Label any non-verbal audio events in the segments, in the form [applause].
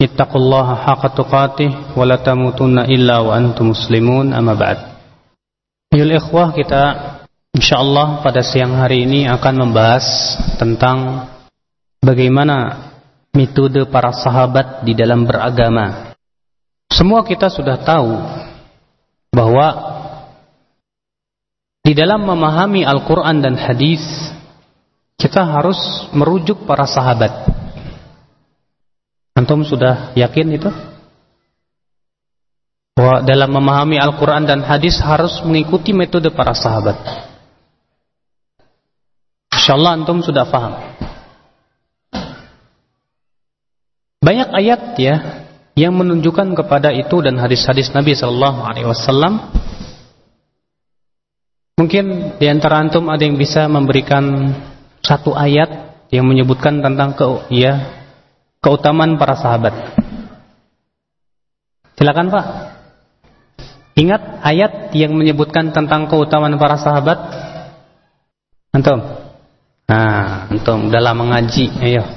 اتقوا الله حق تقاته ولا تموتن إلا وأنتم مسلمون أما بعد Yul ikhwah kita insyaallah pada siang hari ini akan membahas tentang bagaimana metode para sahabat di dalam beragama. Semua kita sudah tahu bahwa di dalam memahami Al-Quran dan hadis kita harus merujuk para sahabat. Antum sudah yakin itu? Bahwa dalam memahami Al-Quran dan hadis harus mengikuti metode para sahabat. InsyaAllah antum sudah paham. Banyak ayat ya yang menunjukkan kepada itu dan hadis-hadis Nabi Sallallahu Alaihi Wasallam. Mungkin di antara antum ada yang bisa memberikan satu ayat yang menyebutkan tentang ke ya keutamaan para sahabat. Silakan Pak. Ingat ayat yang menyebutkan tentang keutamaan para sahabat? Antum? Nah, antum udah lama ngaji, ayo.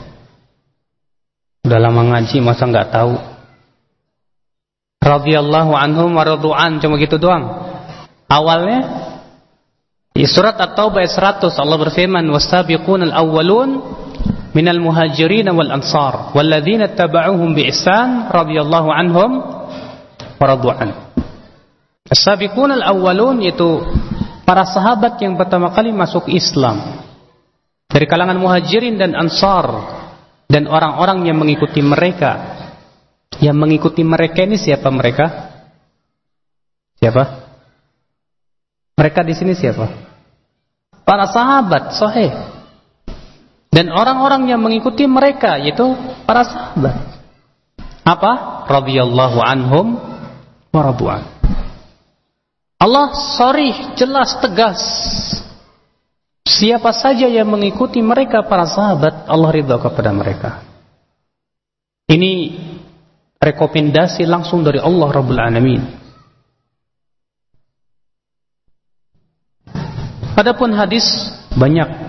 Udah lama ngaji masa nggak tahu? Radhiyallahu anhum wa radu'an cuma gitu doang. Awalnya di surat At-Taubah ayat 100 Allah berfirman wasabiqunal awwalun minal muhajirin wal ansar walladzina tabauhum bi ihsan radhiyallahu anhum wa radu'an. As-sabiqun al-awwalun yaitu para sahabat yang pertama kali masuk Islam dari kalangan muhajirin dan ansar dan orang-orang yang mengikuti mereka. Yang mengikuti mereka ini siapa mereka? Siapa? Mereka di sini siapa? Para sahabat, sahih. Dan orang-orang yang mengikuti mereka yaitu para sahabat. Apa? Radhiyallahu anhum wa radu'an. Allah sorry, jelas, tegas. Siapa saja yang mengikuti mereka para sahabat, Allah ridha kepada mereka. Ini rekomendasi langsung dari Allah Rabbul Alamin. Adapun hadis banyak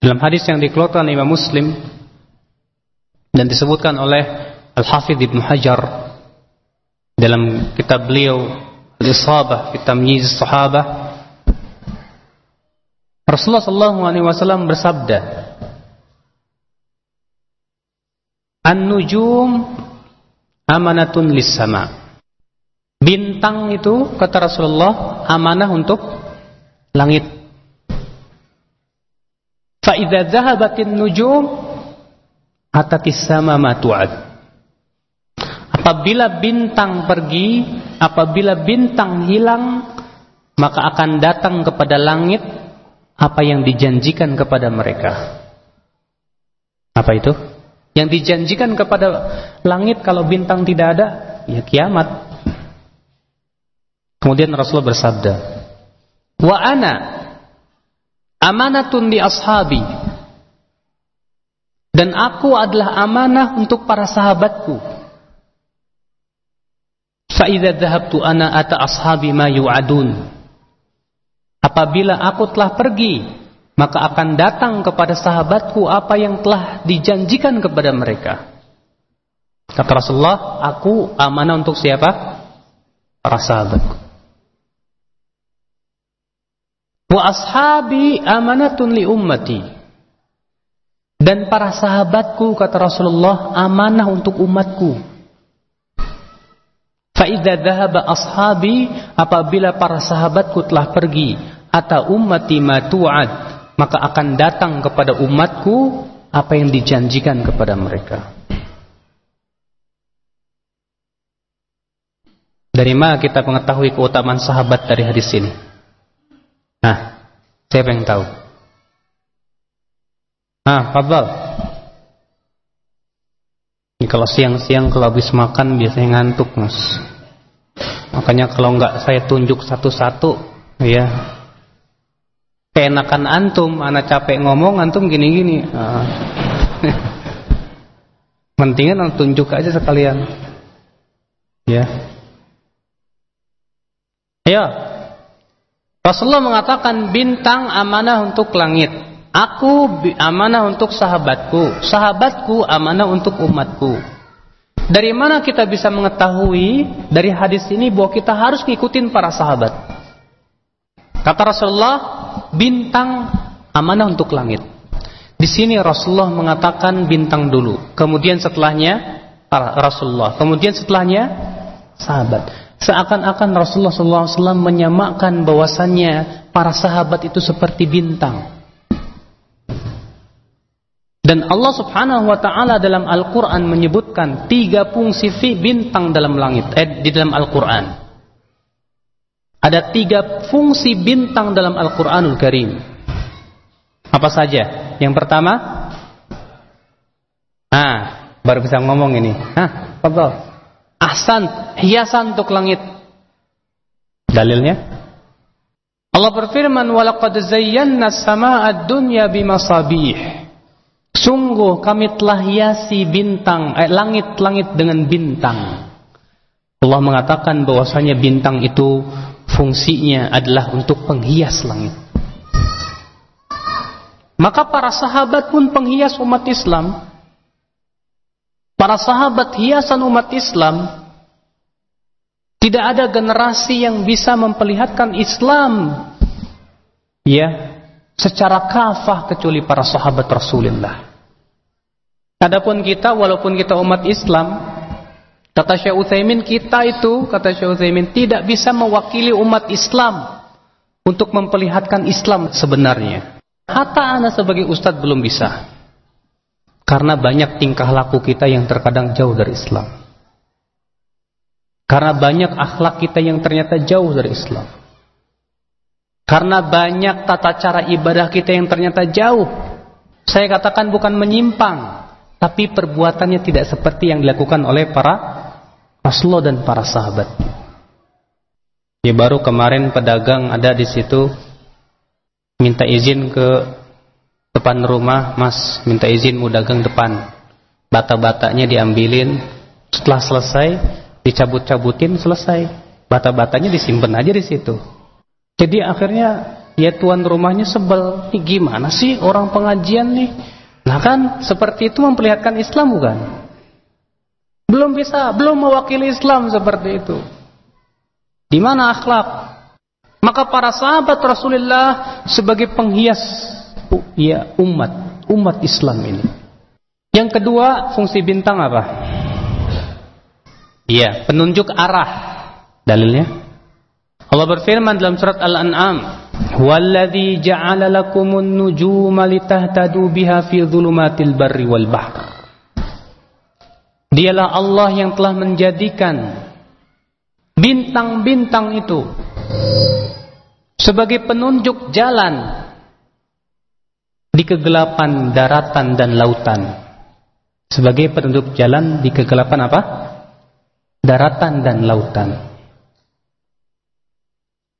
dalam hadis yang dikeluarkan Imam Muslim dan disebutkan oleh Al-Hafidh Ibn Hajar dalam kitab beliau Al-Isabah fi Tamyiz Sahabah Rasulullah sallallahu alaihi wasallam bersabda An-nujum amanatun lis-sama. Bintang itu kata Rasulullah amanah untuk langit Fa'idha zahabatin nujum Atatis sama matu'ad Apabila bintang pergi Apabila bintang hilang Maka akan datang kepada langit Apa yang dijanjikan kepada mereka. Apa itu? Yang dijanjikan kepada langit Kalau bintang tidak ada Ya kiamat. Kemudian Rasulullah bersabda Wa ana amanatun li ashabi. Dan aku adalah amanah untuk para sahabatku. Fa idza dhahabtu ana ata ashabi ma yu'adun. Apabila aku telah pergi maka akan datang kepada sahabatku apa yang telah dijanjikan kepada mereka. Kata Rasulullah aku amanah untuk siapa? Para sahabatku Wa ashabi amanatun li ummati. Dan para sahabatku kata Rasulullah amanah untuk umatku. Fa idza dhahaba ashabi apabila para sahabatku telah pergi ata ummati ma tu'ad maka akan datang kepada umatku apa yang dijanjikan kepada mereka. Dari mana kita mengetahui keutamaan sahabat dari hadis ini? Nah, siapa yang tahu? Ah, Fadal. kalau siang-siang kalau habis makan biasanya ngantuk mas. Makanya kalau nggak saya tunjuk satu-satu, ya keenakan antum, anak capek ngomong, antum gini-gini. Nah. [laughs] Mendingan tunjuk aja sekalian. Ya. Ya. Rasulullah mengatakan bintang amanah untuk langit. Aku amanah untuk sahabatku. Sahabatku amanah untuk umatku. Dari mana kita bisa mengetahui dari hadis ini bahwa kita harus ngikutin para sahabat? Kata Rasulullah, bintang amanah untuk langit. Di sini Rasulullah mengatakan bintang dulu, kemudian setelahnya Rasulullah, kemudian setelahnya sahabat. Seakan-akan Rasulullah SAW menyamakan bahwasannya para sahabat itu seperti bintang. Dan Allah Subhanahu wa taala dalam Al-Qur'an menyebutkan tiga fungsi bintang dalam langit eh, di dalam Al-Qur'an. Ada tiga fungsi bintang dalam Al-Qur'anul Karim. Apa saja? Yang pertama, ah, baru bisa ngomong ini. Hah, betul. Ahsan, hiasan untuk langit. Dalilnya? Allah berfirman, "Walaqad zayyana as-samaa'a ad-dunya bimasabih." Sungguh kami telah hiasi bintang, eh, langit-langit dengan bintang. Allah mengatakan bahwasanya bintang itu fungsinya adalah untuk penghias langit. Maka para sahabat pun penghias umat Islam. Para sahabat hiasan umat Islam. Tidak ada generasi yang bisa memperlihatkan Islam ya secara kafah kecuali para sahabat Rasulullah. Adapun kita walaupun kita umat Islam, kata Syekh Utsaimin kita itu kata Syekh Utsaimin tidak bisa mewakili umat Islam untuk memperlihatkan Islam sebenarnya. Hatta ana sebagai ustadz belum bisa. Karena banyak tingkah laku kita yang terkadang jauh dari Islam. Karena banyak akhlak kita yang ternyata jauh dari Islam. Karena banyak tata cara ibadah kita yang ternyata jauh. Saya katakan bukan menyimpang, tapi perbuatannya tidak seperti yang dilakukan oleh para Rasulullah dan para sahabat. Ya baru kemarin pedagang ada di situ minta izin ke depan rumah, Mas, minta izin mau dagang depan. Bata-batanya diambilin, setelah selesai dicabut-cabutin selesai. Bata-batanya disimpan aja di situ. Jadi akhirnya ya tuan rumahnya sebel. Ini gimana sih orang pengajian nih? Nah kan seperti itu memperlihatkan Islam bukan? Belum bisa, belum mewakili Islam seperti itu. Di mana akhlak? Maka para sahabat Rasulullah sebagai penghias ya umat, umat Islam ini. Yang kedua, fungsi bintang apa? Iya, penunjuk arah. Dalilnya? Allah berfirman dalam surat Al-An'am, "Walladzi ja'ala lakumun nujuma litahtadu biha fi dhulumatil barri wal bahr." Dialah Allah yang telah menjadikan bintang-bintang itu sebagai penunjuk jalan di kegelapan daratan dan lautan. Sebagai penunjuk jalan di kegelapan apa? Daratan dan lautan.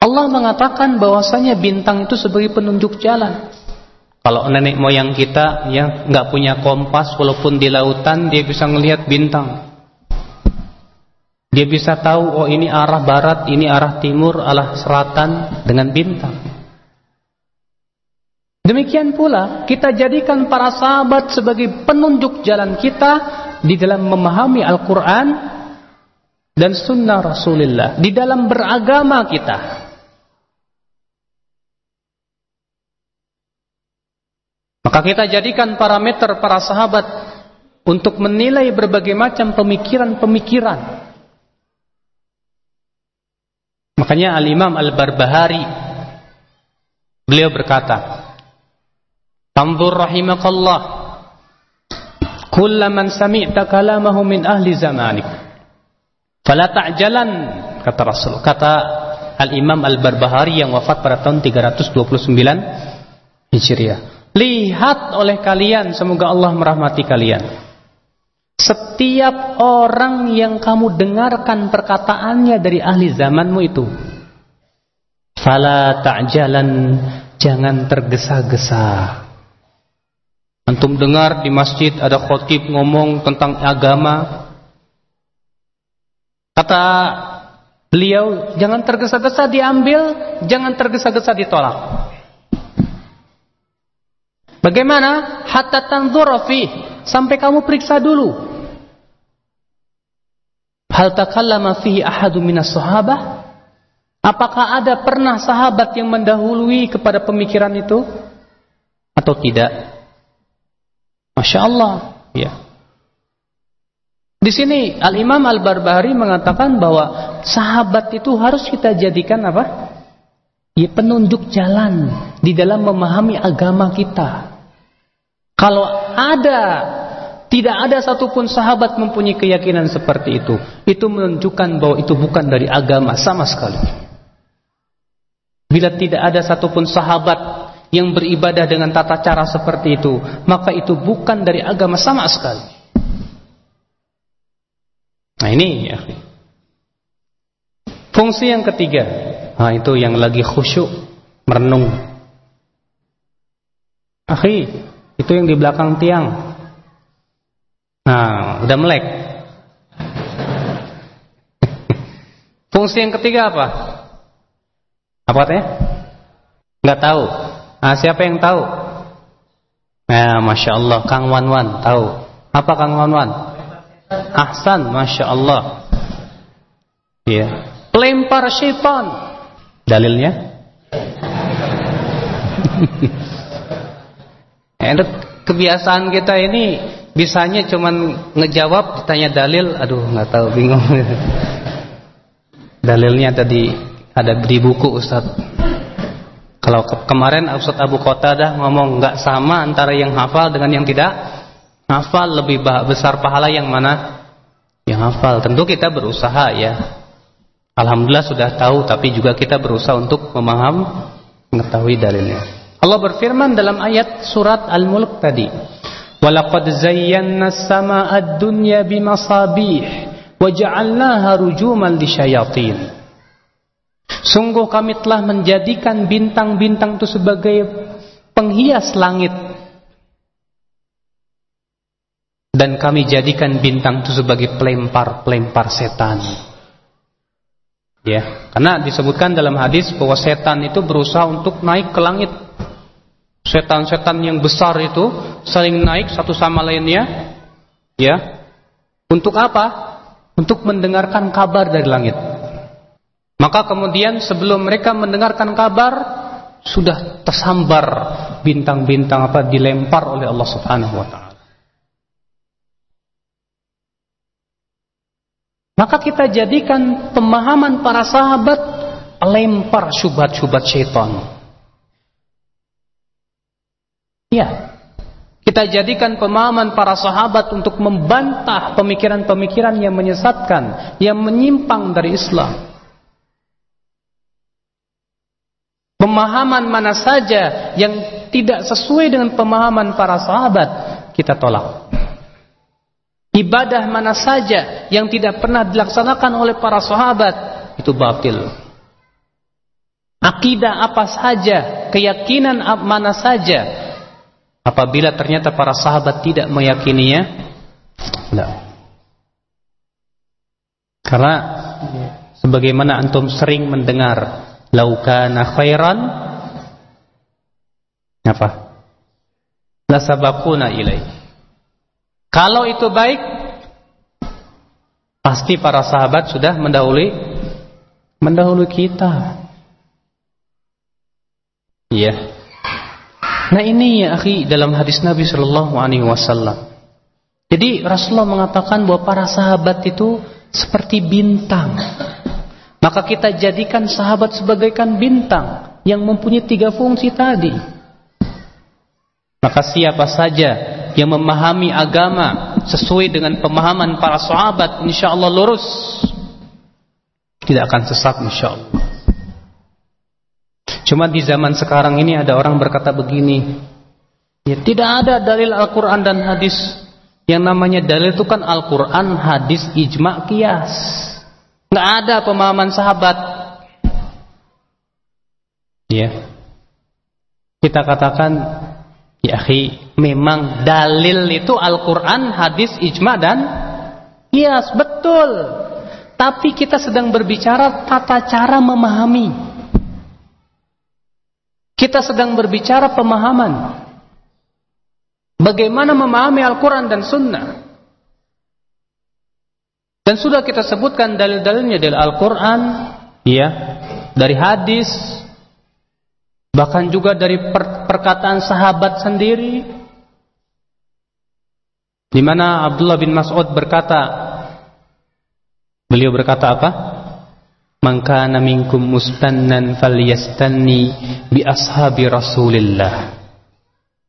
Allah mengatakan bahwasanya bintang itu sebagai penunjuk jalan. Kalau nenek moyang kita ya nggak punya kompas walaupun di lautan dia bisa melihat bintang. Dia bisa tahu oh ini arah barat, ini arah timur, arah selatan dengan bintang. Demikian pula kita jadikan para sahabat sebagai penunjuk jalan kita di dalam memahami Al-Quran dan Sunnah Rasulullah di dalam beragama kita. Maka kita jadikan parameter para sahabat untuk menilai berbagai macam pemikiran-pemikiran. Makanya Al-Imam Al-Barbahari beliau berkata, "Tanzur rahimakallah kullaman sami'ta kalamahu min ahli zamanik." Fala ta'jalan kata Rasul. Kata Al-Imam Al-Barbahari yang wafat pada tahun 329 Hijriah. Lihat oleh kalian, semoga Allah merahmati kalian. setiap orang yang kamu dengarkan perkataannya dari ahli zamanmu itu fala ta'jalan jangan tergesa-gesa antum dengar di masjid ada khotib ngomong tentang agama kata beliau jangan tergesa-gesa diambil jangan tergesa-gesa ditolak bagaimana hatta tanzura sampai kamu periksa dulu Hal takallama fihi ahadu minas sahabah? Apakah ada pernah sahabat yang mendahului kepada pemikiran itu? Atau tidak? Masya Allah. Ya. Di sini Al-Imam Al-Barbahari mengatakan bahwa sahabat itu harus kita jadikan apa? Ya, penunjuk jalan di dalam memahami agama kita. Kalau ada tidak ada satupun sahabat mempunyai keyakinan seperti itu. Itu menunjukkan bahwa itu bukan dari agama sama sekali. Bila tidak ada satupun sahabat yang beribadah dengan tata cara seperti itu, maka itu bukan dari agama sama sekali. Nah ini ya. Fungsi yang ketiga, nah itu yang lagi khusyuk merenung. Akhi, itu yang di belakang tiang. Nah, udah melek. [laughs] Fungsi yang ketiga apa? Apa katanya? Enggak tahu. Nah, siapa yang tahu? Nah, Masya Allah, Kang Wan Wan tahu. Apa Kang Wan Wan? Ahsan, Masya Allah. Iya. Pelempar syaitan. Dalilnya? [laughs] Kebiasaan kita ini bisanya cuman ngejawab ditanya dalil aduh nggak tahu bingung [laughs] dalilnya tadi ada di buku Ustaz kalau ke kemarin Ustaz Abu Qatadah ngomong nggak sama antara yang hafal dengan yang tidak hafal lebih besar pahala yang mana? Yang hafal. Tentu kita berusaha ya. Alhamdulillah sudah tahu tapi juga kita berusaha untuk memaham mengetahui dalilnya. Allah berfirman dalam ayat surat Al-Mulk tadi. Walaqad zayyana as-samaa'a ad-dunya bimasabih wa ja'alnaha rujuman lisyayatin. Sungguh kami telah menjadikan bintang-bintang itu sebagai penghias langit. Dan kami jadikan bintang itu sebagai pelempar-pelempar setan. Ya, karena disebutkan dalam hadis bahwa setan itu berusaha untuk naik ke langit. Setan-setan yang besar itu saling naik satu sama lainnya. Ya. Untuk apa? Untuk mendengarkan kabar dari langit maka kemudian sebelum mereka mendengarkan kabar sudah tersambar bintang-bintang apa dilempar oleh Allah Subhanahu wa taala maka kita jadikan pemahaman para sahabat lempar syubhat-syubhat syaitan Ya. Kita jadikan pemahaman para sahabat untuk membantah pemikiran-pemikiran yang menyesatkan, yang menyimpang dari Islam. Pemahaman mana saja yang tidak sesuai dengan pemahaman para sahabat, kita tolak. Ibadah mana saja yang tidak pernah dilaksanakan oleh para sahabat, itu batil. Akidah apa saja, keyakinan mana saja apabila ternyata para sahabat tidak meyakininya tidak karena sebagaimana antum sering mendengar laukana khairan apa la sabaquna ilai kalau itu baik pasti para sahabat sudah mendahului mendahului kita iya Nah ini ya akhi dalam hadis Nabi Shallallahu Alaihi Wasallam. Jadi Rasulullah mengatakan bahwa para sahabat itu seperti bintang. Maka kita jadikan sahabat sebagaikan bintang yang mempunyai tiga fungsi tadi. Maka siapa saja yang memahami agama sesuai dengan pemahaman para sahabat, insya Allah lurus, tidak akan sesat insya Allah. Cuma di zaman sekarang ini ada orang berkata begini, ya tidak ada dalil Al-Quran dan hadis Yang namanya dalil itu kan Al-Quran, hadis, ijma, kias. Nggak ada pemahaman sahabat. Ya. Kita katakan, ya akhi, memang dalil itu Al-Quran, hadis, ijma, dan kias. Betul. Tapi kita sedang berbicara tata cara memahami. Kita sedang berbicara pemahaman. Bagaimana memahami Al-Quran dan Sunnah. Dan sudah kita sebutkan dalil-dalilnya dari Al-Quran, ya, dari hadis, bahkan juga dari per perkataan sahabat sendiri, di mana Abdullah bin Mas'ud berkata, beliau berkata apa? Man kana minkum mustannan falyastanni bi ashabi Rasulillah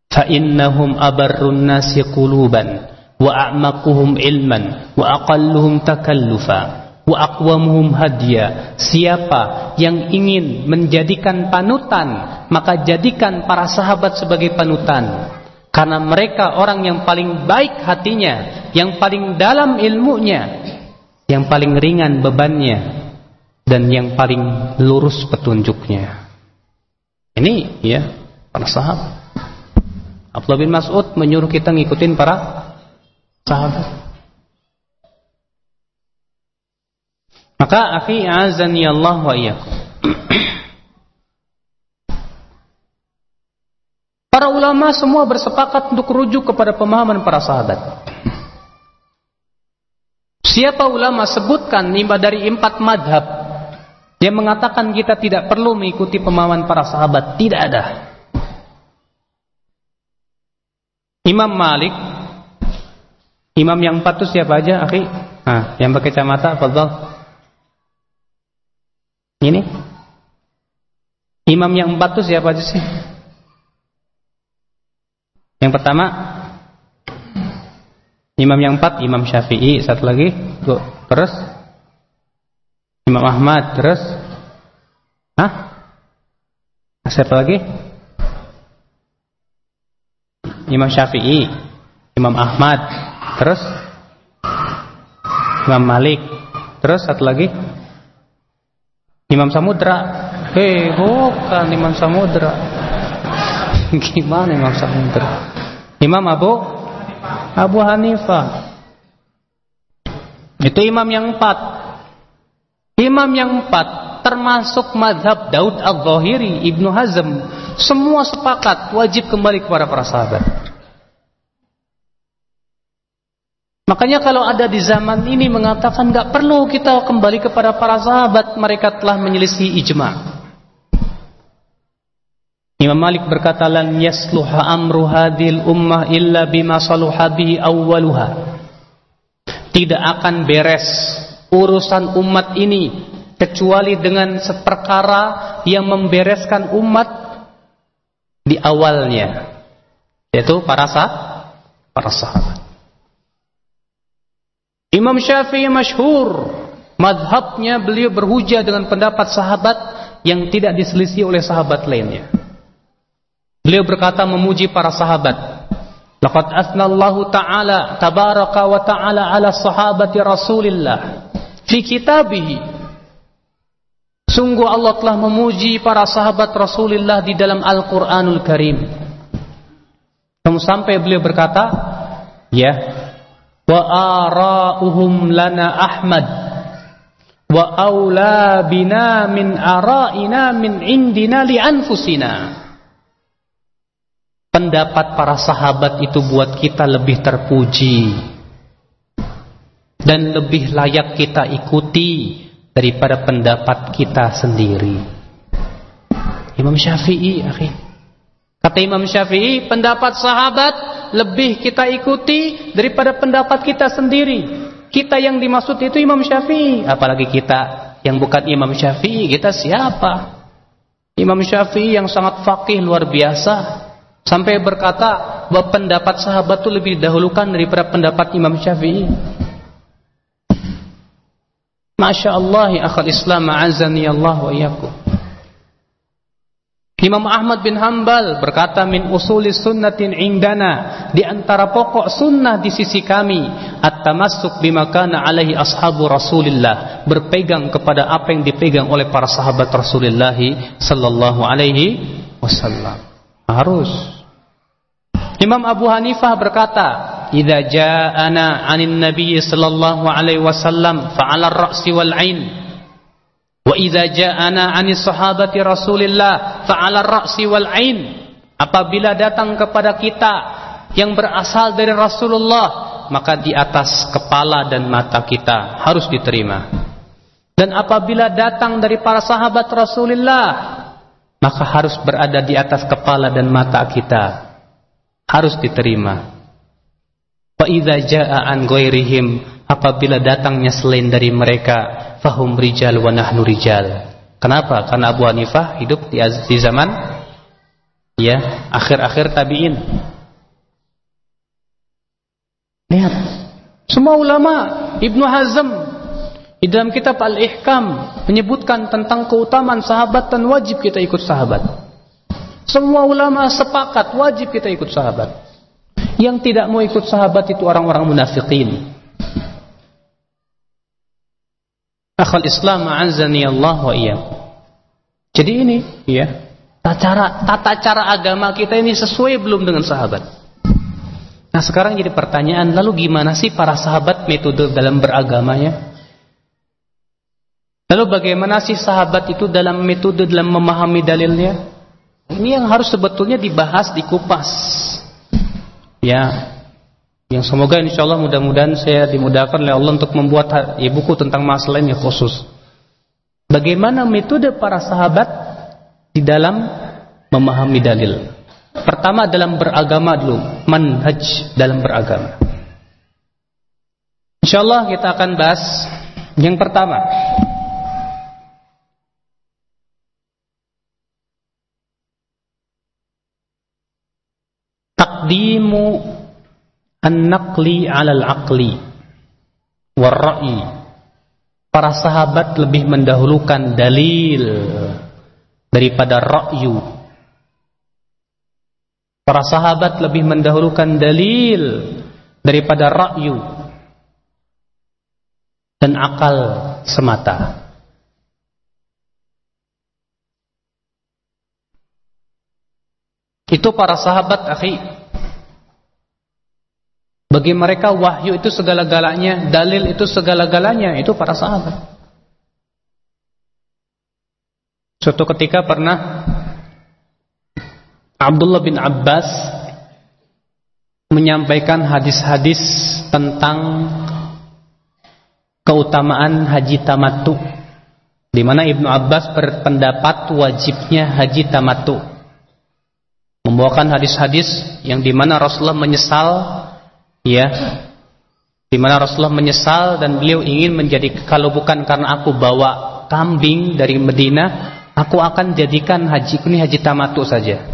fa innahum abarrun nasi quluban a'maquhum ilman aqalluhum takallufa aqwamuhum hadiya. Siapa yang ingin menjadikan panutan maka jadikan para sahabat sebagai panutan. Karena mereka orang yang paling baik hatinya yang paling dalam ilmunya yang paling ringan bebannya dan yang paling lurus petunjuknya. Ini ya para sahabat. Abdullah bin Mas'ud menyuruh kita ngikutin para sahabat. Maka akhi azani Allah wa iyyakum. Para ulama semua bersepakat untuk rujuk kepada pemahaman para sahabat. Siapa ulama sebutkan lima dari empat madhab yang mengatakan kita tidak perlu mengikuti pemahaman para sahabat? Tidak ada. Imam Malik Imam yang empat itu siapa aja, akhi? Nah, yang pakai kacamata, fadhal. Ini. Imam yang empat itu siapa aja sih? Yang pertama Imam yang empat, Imam Syafi'i, satu lagi, terus Imam Ahmad, terus Hah? Siapa lagi? Imam Syafi'i, Imam Ahmad, terus Imam Malik, terus satu lagi Imam Samudra. Hei, bukan Imam Samudra. [laughs] Gimana Imam Samudra? Imam Abu Abu Hanifah. Itu imam yang empat. Imam yang empat termasuk madhab Daud al-Zahiri, Ibnu Hazm. Semua sepakat wajib kembali kepada para sahabat. Makanya kalau ada di zaman ini mengatakan nggak perlu kita kembali kepada para sahabat, mereka telah menyelisih ijma. Imam Malik berkata lan yasluha amru hadil ummah illa bima saluha awwaluha. Tidak akan beres urusan umat ini kecuali dengan seperkara yang membereskan umat di awalnya yaitu para sah para sahabat. Imam Syafi'i masyhur madhabnya beliau berhujah dengan pendapat sahabat yang tidak diselisih oleh sahabat lainnya. Beliau berkata memuji para sahabat. Laqad asnallahu ta'ala tabaraka wa ta'ala ala sahabati Rasulillah fi kitabih. Sungguh Allah telah memuji para sahabat Rasulullah di dalam Al-Qur'anul Karim. Sampai beliau berkata, ya, wa ara'uhum lana Ahmad. Wa aula bina min ara'ina min indina li anfusina. Pendapat para sahabat itu buat kita lebih terpuji. Dan lebih layak kita ikuti daripada pendapat kita sendiri. Imam Syafi'i akhir kata Imam Syafi'i pendapat sahabat lebih kita ikuti daripada pendapat kita sendiri. Kita yang dimaksud itu Imam Syafi'i, apalagi kita yang bukan Imam Syafi'i, kita siapa? Imam Syafi'i yang sangat fakih luar biasa sampai berkata bahwa pendapat sahabat itu lebih dahulukan daripada pendapat Imam Syafi'i. Masya Allah ya akhal Islam azani Allah wa iyakum. Imam Ahmad bin Hambal berkata min usulis sunnatin indana di antara pokok sunnah di sisi kami at-tamassuk bima kana alaihi ashabu Rasulillah berpegang kepada apa yang dipegang oleh para sahabat Rasulullah sallallahu alaihi wasallam. Harus. Imam Abu Hanifah berkata idza ja'ana 'anin nabiy sallallahu alaihi wasallam fa'ala ar-ra'si wal 'ain Wa idza ja'ana 'anis sahabati Rasulillah fa'ala ar-ra'si wal. Apabila datang kepada kita yang berasal dari Rasulullah, maka di atas kepala dan mata kita harus diterima. Dan apabila datang dari para sahabat Rasulullah, maka harus berada di atas kepala dan mata kita. Harus diterima. Wa idza ja'a an ghairihim apabila datangnya selain dari mereka fahum rijal wa nahnu rijal. Kenapa? Karena Abu Hanifah hidup di, di zaman ya, akhir-akhir tabi'in. Lihat. Semua ulama Ibnu Hazm di dalam kitab Al-Ihkam menyebutkan tentang keutamaan sahabat dan wajib kita ikut sahabat. Semua ulama sepakat wajib kita ikut sahabat. Yang tidak mau ikut sahabat itu orang-orang munafikin. Akhal Islam azani Allah wa iya. Jadi ini, ya, tata cara tata cara agama kita ini sesuai belum dengan sahabat? Nah sekarang jadi pertanyaan, lalu gimana sih para sahabat metode dalam beragamanya? Lalu bagaimana sih sahabat itu dalam metode dalam memahami dalilnya? Ini yang harus sebetulnya dibahas, dikupas. Ya, yang semoga insya Allah mudah-mudahan saya dimudahkan oleh Allah untuk membuat ya, buku tentang masalah ini khusus. Bagaimana metode para sahabat di dalam memahami dalil. Pertama dalam beragama dulu, manhaj dalam beragama. Insya Allah kita akan bahas yang pertama. Takdimu an-naqli 'alal aqli war-ra'yi. Para sahabat lebih mendahulukan dalil daripada ra'yu. Para sahabat lebih mendahulukan dalil daripada ra'yu dan akal semata. Itu para sahabat, akhi. Bagi mereka wahyu itu segala-galanya, dalil itu segala-galanya, itu para sahabat. Suatu ketika pernah Abdullah bin Abbas menyampaikan hadis-hadis tentang keutamaan haji tamattu di mana Ibnu Abbas berpendapat wajibnya haji tamattu membawakan hadis-hadis yang di mana Rasulullah menyesal ya. Di mana Rasulullah menyesal dan beliau ingin menjadi kalau bukan karena aku bawa kambing dari Medina aku akan jadikan haji ini haji tamatu saja.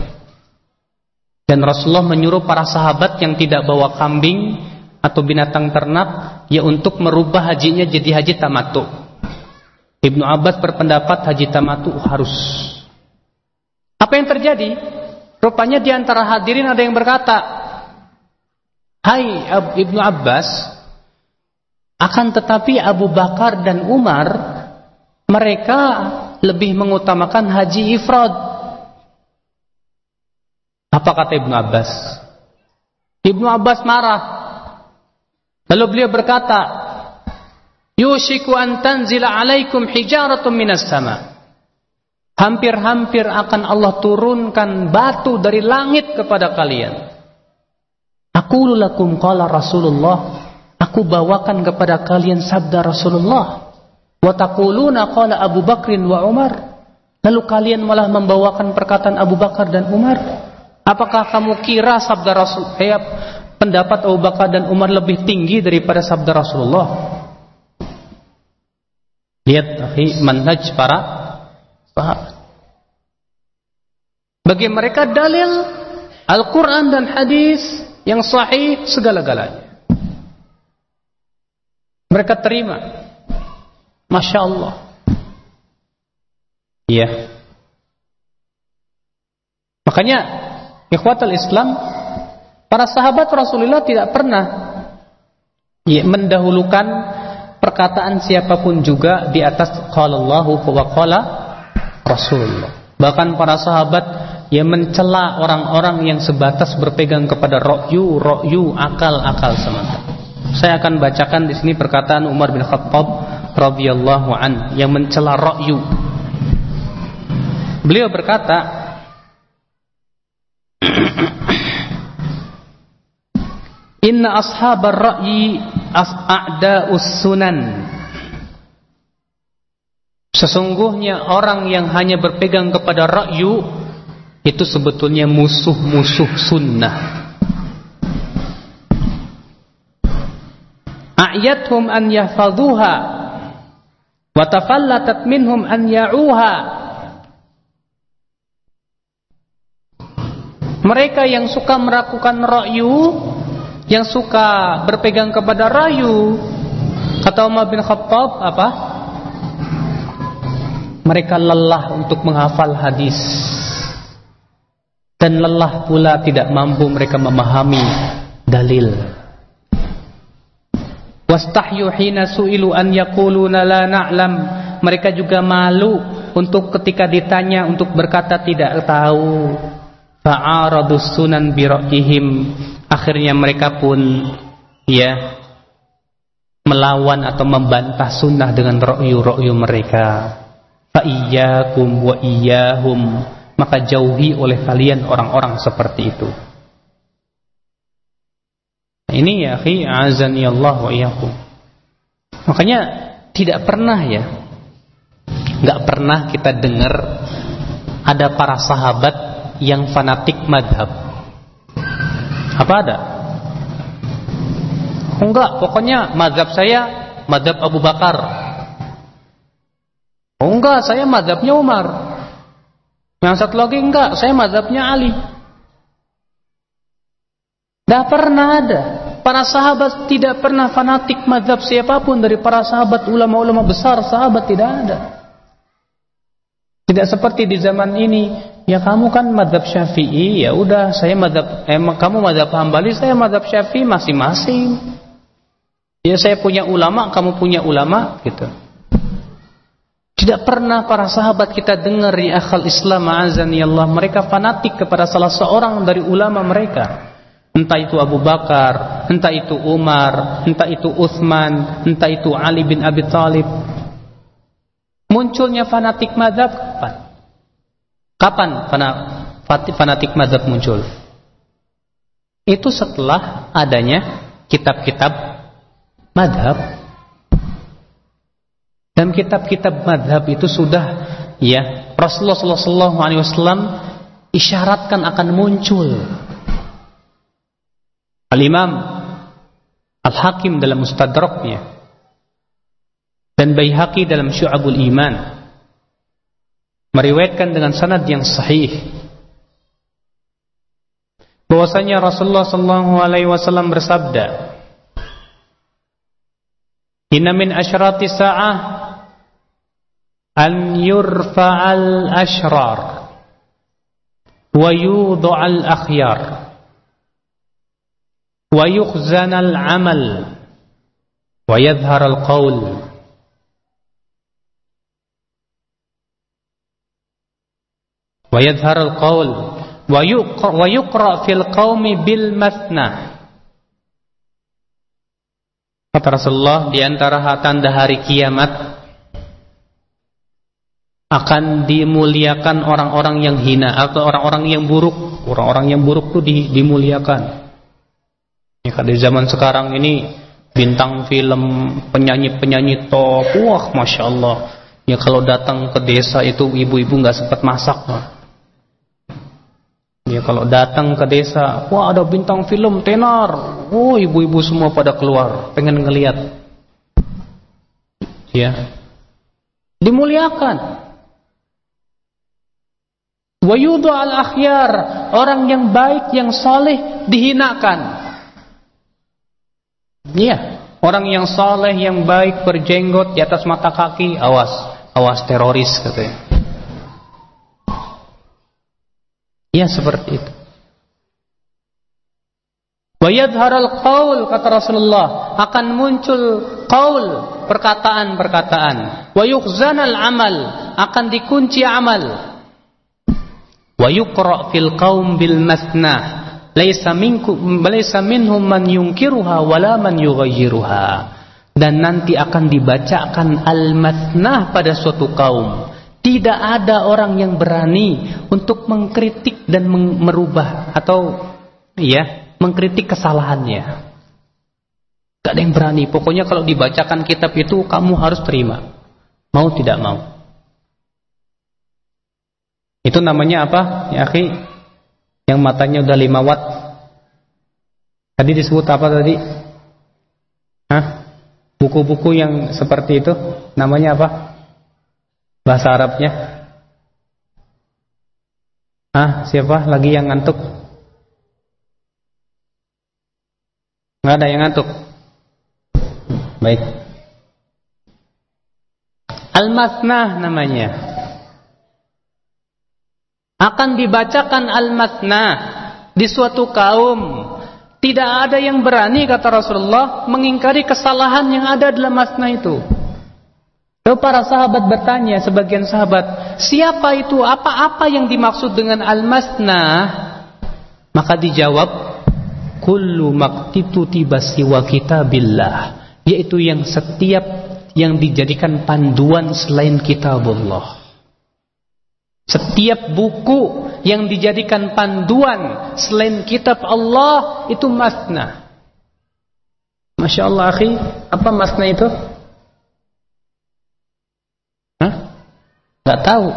Dan Rasulullah menyuruh para sahabat yang tidak bawa kambing atau binatang ternak ya untuk merubah hajinya jadi haji tamatu Ibnu Abbas berpendapat haji tamatu harus. Apa yang terjadi? Rupanya di antara hadirin ada yang berkata Hai Ibnu Abbas akan tetapi Abu Bakar dan Umar mereka lebih mengutamakan haji ifrad. Apa kata Ibnu Abbas? Ibnu Abbas marah. Lalu beliau berkata yushiku an tanzila alaikum hijaratun minas sama. Hampir-hampir akan Allah turunkan batu dari langit kepada kalian Aku lakum qala Rasulullah. Aku bawakan kepada kalian sabda Rasulullah. Wa taquluna qala Abu Bakrin wa Umar. Lalu kalian malah membawakan perkataan Abu Bakar dan Umar. Apakah kamu kira sabda Rasul eh, pendapat Abu Bakar dan Umar lebih tinggi daripada sabda Rasulullah? Lihat manhaj para sahabat. Bagi mereka dalil Al-Quran dan hadis yang sahih segala-galanya. Mereka terima. Masya Allah. Iya. Makanya ikhwatul Islam para sahabat Rasulullah tidak pernah ya, mendahulukan perkataan siapa pun juga di atas qala Allahu wa qala Rasul. Bahkan para sahabat yang mencela orang-orang yang sebatas berpegang kepada rokyu, rokyu, akal-akal semata. Saya akan bacakan di sini perkataan Umar bin Khattab radhiyallahu an yang mencela rokyu. Beliau berkata, [clears throat] Inna ashabar ra'yi as'a'da'us sunan Sesungguhnya orang yang hanya berpegang kepada ra'yu Itu sebetulnya musuh-musuh sunnah. A'yathum an yahfaduha Watafallatat minhum an ya'uha. Mereka yang suka merakukan ra'yu Yang suka berpegang kepada rayu Kata Umar bin Khattab apa? mereka lelah untuk menghafal hadis dan lelah pula tidak mampu mereka memahami dalil. Wastahyu hina su'ilu an yaquluna la na'lam. Mereka juga malu untuk ketika ditanya untuk berkata tidak tahu. Fa'aradus sunan bi akhirnya mereka pun ya melawan atau membantah sunnah dengan ra'yu-ra'yu mereka. Fa iyyakum wa iyyahum maka jauhi oleh kalian orang-orang seperti itu. Ini ya akhi azani Allah wa iyyakum. Makanya tidak pernah ya enggak pernah kita dengar ada para sahabat yang fanatik madhab. Apa ada? Enggak pokoknya madhab saya madhab Abu Bakar. Enggak, saya madhabnya Umar. Yang satu lagi enggak, saya madhabnya Ali. Tidak pernah ada. Para sahabat tidak pernah fanatik madhab siapa pun dari para sahabat ulama-ulama besar sahabat tidak ada. Tidak seperti di zaman ini, ya kamu kan madhab syafi'i, ya udah saya madhab, eh, kamu madhab hambali, saya madhab syafi'i masing-masing. Ya saya punya ulama, kamu punya ulama, gitu. Tidak pernah para sahabat kita dengar di akhal Islam azani Allah mereka fanatik kepada salah seorang dari ulama mereka. Entah itu Abu Bakar, entah itu Umar, entah itu Uthman, entah itu Ali bin Abi Talib. Munculnya fanatik madhab kapan? Kapan fanatik madhab muncul? Itu setelah adanya kitab-kitab madhab dan kitab-kitab madhab itu sudah ya Rasulullah Sallallahu Alaihi Wasallam isyaratkan akan muncul. Al Imam Al Hakim dalam Mustadraknya dan Baihaqi dalam Syu'abul Iman meriwayatkan dengan sanad yang sahih bahwasanya Rasulullah Sallallahu Alaihi Wasallam bersabda Inna min asyrati sa'ah an yurfa'al ashrar wa yudha'al akhyar wa yukhzanal amal wa yadhharal qawl wa yadhharal qawl wa yuqra fil qaumi bil mathna kata Rasulullah di antara tanda hari kiamat akan dimuliakan orang-orang yang hina atau orang-orang yang buruk. Orang-orang yang buruk itu dimuliakan. Ya, di zaman sekarang ini bintang film, penyanyi-penyanyi top, wah masya Allah. Ya kalau datang ke desa itu ibu-ibu nggak sempat masak. Ya kalau datang ke desa, wah ada bintang film tenar, oh ibu-ibu semua pada keluar, pengen ngelihat. Ya, dimuliakan. Wayudu al akhyar orang yang baik yang soleh dihinakan. Iya, orang yang soleh yang baik berjenggot di atas mata kaki, awas, awas teroris katanya. Ya seperti itu. Wa yadharal qaul kata Rasulullah akan muncul qaul perkataan-perkataan. Wa yukhzanal amal akan dikunci amal. Wa yuqra fil qaum bil masnah laisa minkum laisa minhum man yunkiruha wala man yughayyiruha. Dan nanti akan dibacakan al-masnah pada suatu kaum. Tidak ada orang yang berani untuk mengkritik dan merubah atau ya mengkritik kesalahannya. Gak ada yang berani. Pokoknya kalau dibacakan kitab itu kamu harus terima. Mau tidak mau. Itu namanya apa? Ya akhi, yang matanya udah 5 watt. Tadi disebut apa tadi? Hah? Buku-buku yang seperti itu namanya apa? Bahasa Arabnya? Hah? Siapa lagi yang ngantuk? Nggak ada yang ngantuk. Baik. Al-Masnah namanya. Akan dibacakan Al-Masnah di suatu kaum. Tidak ada yang berani kata Rasulullah mengingkari kesalahan yang ada dalam masnah itu. Lalu para sahabat bertanya, sebagian sahabat, siapa itu? Apa-apa yang dimaksud dengan al-masnah? Maka dijawab, kullu maktitu tiba siwa kitabillah yaitu yang setiap yang dijadikan panduan selain kitabullah setiap buku yang dijadikan panduan selain kitab Allah itu masna Masya Allah akhi apa masna itu? Hah? Gak tahu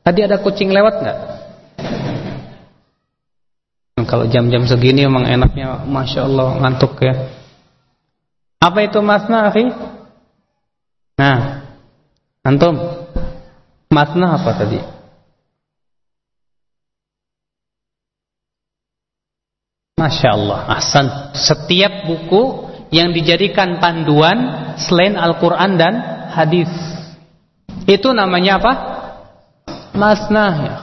tadi ada kucing lewat gak? Kalau jam-jam segini emang enaknya Masya Allah ngantuk ya Apa itu masna akhi? Nah Antum Masna apa tadi? Masya Allah Ahsan Setiap buku yang dijadikan panduan Selain Al-Quran dan hadis Itu namanya apa? Masna ya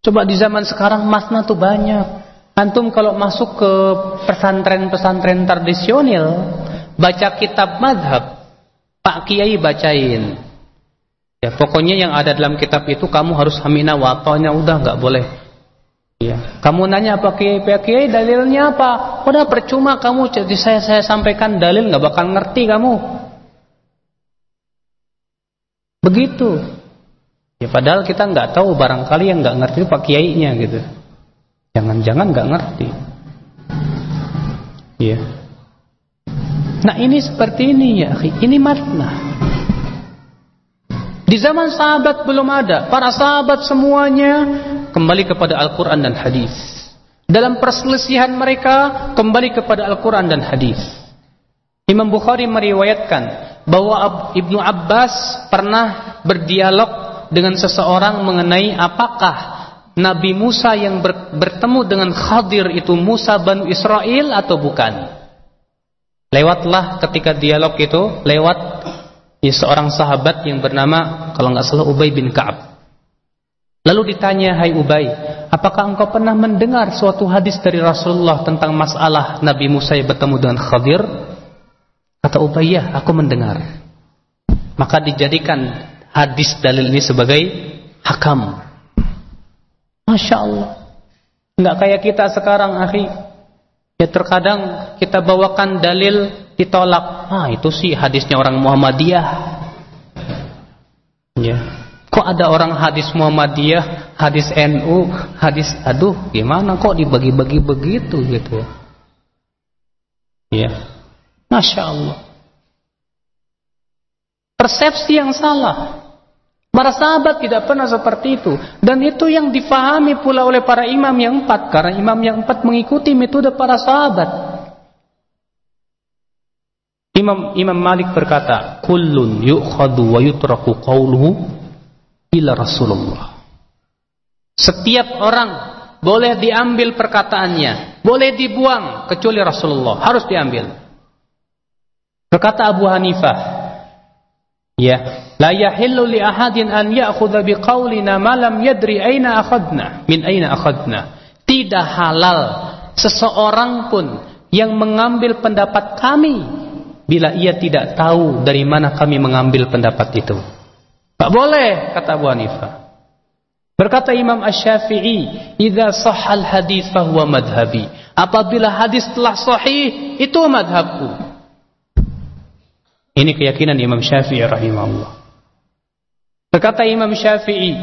Coba di zaman sekarang masna tuh banyak. Antum kalau masuk ke pesantren-pesantren tradisional, baca kitab madhab, Pak Kiai bacain. Ya, pokoknya yang ada dalam kitab itu kamu harus hamina watonya udah nggak boleh. Ya. Kamu nanya Pak Kiai, Pak Kiai dalilnya apa? Udah percuma kamu jadi saya saya sampaikan dalil nggak bakal ngerti kamu. Begitu. Ya padahal kita nggak tahu barangkali yang nggak ngerti Pak Kiainya gitu. Jangan-jangan nggak ngerti. Iya. Nah ini seperti ini ya, ini makna. Di zaman sahabat belum ada, para sahabat semuanya kembali kepada Al-Quran dan Hadis. Dalam perselisihan mereka kembali kepada Al-Quran dan Hadis. Imam Bukhari meriwayatkan bahwa Ibnu Abbas pernah berdialog dengan seseorang mengenai apakah Nabi Musa yang ber, bertemu dengan Khadir itu Musa Banu Israel atau bukan. Lewatlah ketika dialog itu lewat ya, seorang sahabat yang bernama kalau nggak salah Ubay bin Ka'ab. Lalu ditanya, "Hai Ubay, apakah engkau pernah mendengar suatu hadis dari Rasulullah tentang masalah Nabi Musa bertemu dengan Khadir?" Kata Ubay, "Ya, aku mendengar." Maka dijadikan hadis dalil ini sebagai hakam. Masya Allah. Enggak kayak kita sekarang, akhi. Ya terkadang kita bawakan dalil ditolak. Ah, itu sih hadisnya orang Muhammadiyah. Ya. Kok ada orang hadis Muhammadiyah, hadis NU, hadis aduh, gimana kok dibagi-bagi begitu gitu. Ya. Masya Allah. Persepsi yang salah. Para sahabat tidak pernah seperti itu. Dan itu yang difahami pula oleh para imam yang empat. Karena imam yang empat mengikuti metode para sahabat. Imam Imam Malik berkata, "Kullun yu'khadu wa yutraku qawluhu ila Rasulullah." Setiap orang boleh diambil perkataannya, boleh dibuang kecuali Rasulullah, harus diambil. Berkata Abu Hanifah, Ya, la yahillu li ahadin an ya'khudha biqaulina ma lam yadri aina akhadna, min aina akhadna. Tidak halal seseorang pun yang mengambil pendapat kami bila ia tidak tahu dari mana kami mengambil pendapat itu. Tak boleh kata Abu Hanifah. Berkata Imam Ash-Syafi'i, "Idza sahhal hadis fahuwa madhhabi." Apabila hadis telah sahih, itu madhabku. Ini keyakinan Imam Syafi'i rahimahullah. Berkata Imam Syafi'i,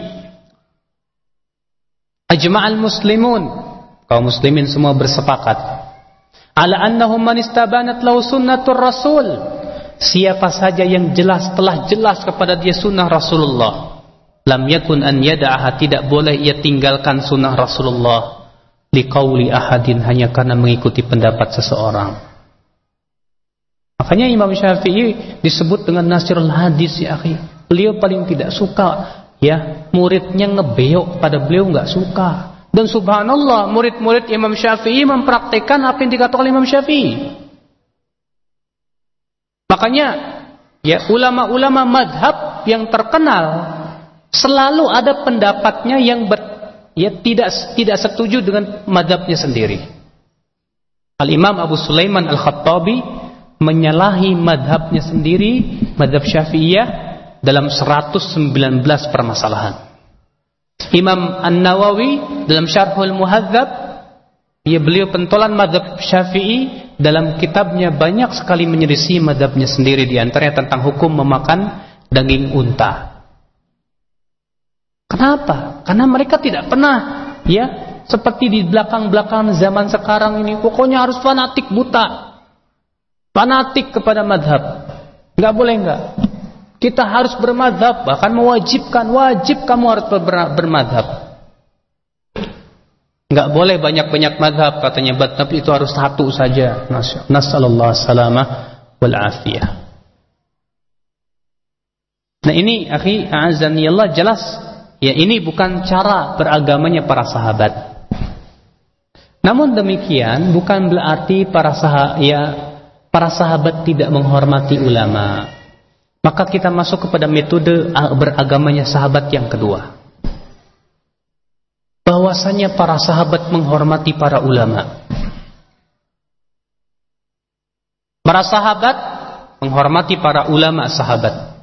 Ajma'al muslimun, kaum muslimin semua bersepakat, ala annahum man istabanat lahu sunnatur rasul. Siapa saja yang jelas telah jelas kepada dia sunnah Rasulullah, lam yakun an yada'aha tidak boleh ia tinggalkan sunnah Rasulullah liqauli ahadin hanya karena mengikuti pendapat seseorang. Makanya Imam Syafi'i disebut dengan nasirul hadis ya akhi. Beliau paling tidak suka ya muridnya ngebeok pada beliau nggak suka. Dan subhanallah murid-murid Imam Syafi'i mempraktekkan apa yang dikatakan Imam Syafi'i. Makanya ya ulama-ulama madhab yang terkenal selalu ada pendapatnya yang ber, ya tidak tidak setuju dengan madhabnya sendiri. Al Imam Abu Sulaiman Al Khattabi menyalahi madhabnya sendiri, madhab syafi'iyah dalam 119 permasalahan. Imam An-Nawawi dalam Syarhul Muhadzab, ya beliau pentolan madhab syafi'i dalam kitabnya banyak sekali menyelisih madhabnya sendiri di antaranya tentang hukum memakan daging unta. Kenapa? Karena mereka tidak pernah ya seperti di belakang-belakang zaman sekarang ini pokoknya harus fanatik buta fanatik kepada madhab. Enggak boleh enggak. Kita harus bermadhab, bahkan mewajibkan, wajib kamu harus ber bermadhab. Enggak boleh banyak-banyak madhab katanya, tapi itu harus satu saja. Nasallallahu salamah wal afiyah. Nah ini akhi azani Allah jelas ya ini bukan cara beragamanya para sahabat. Namun demikian bukan berarti para sahabat ya para sahabat tidak menghormati ulama. Maka kita masuk kepada metode beragamanya sahabat yang kedua. Bahwasanya para sahabat menghormati para ulama. Para sahabat menghormati para ulama sahabat.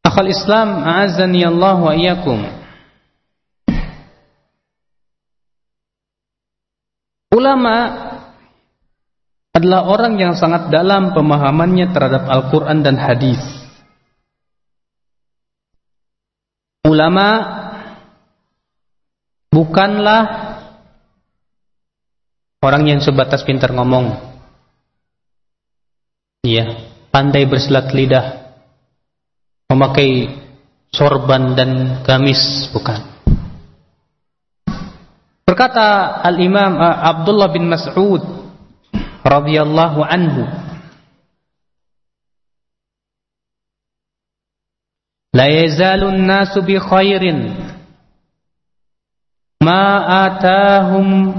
Akhal Islam a'azzani Allah wa iyyakum. Ulama adalah orang yang sangat dalam pemahamannya terhadap Al-Quran dan hadis. Ulama bukanlah orang yang sebatas pintar ngomong. Iya, pandai bersilat lidah, memakai sorban dan gamis, bukan. Berkata Al-Imam uh, Abdullah bin Mas'ud radhiyallahu anhu La yazalun nasu bi khairin ma atahum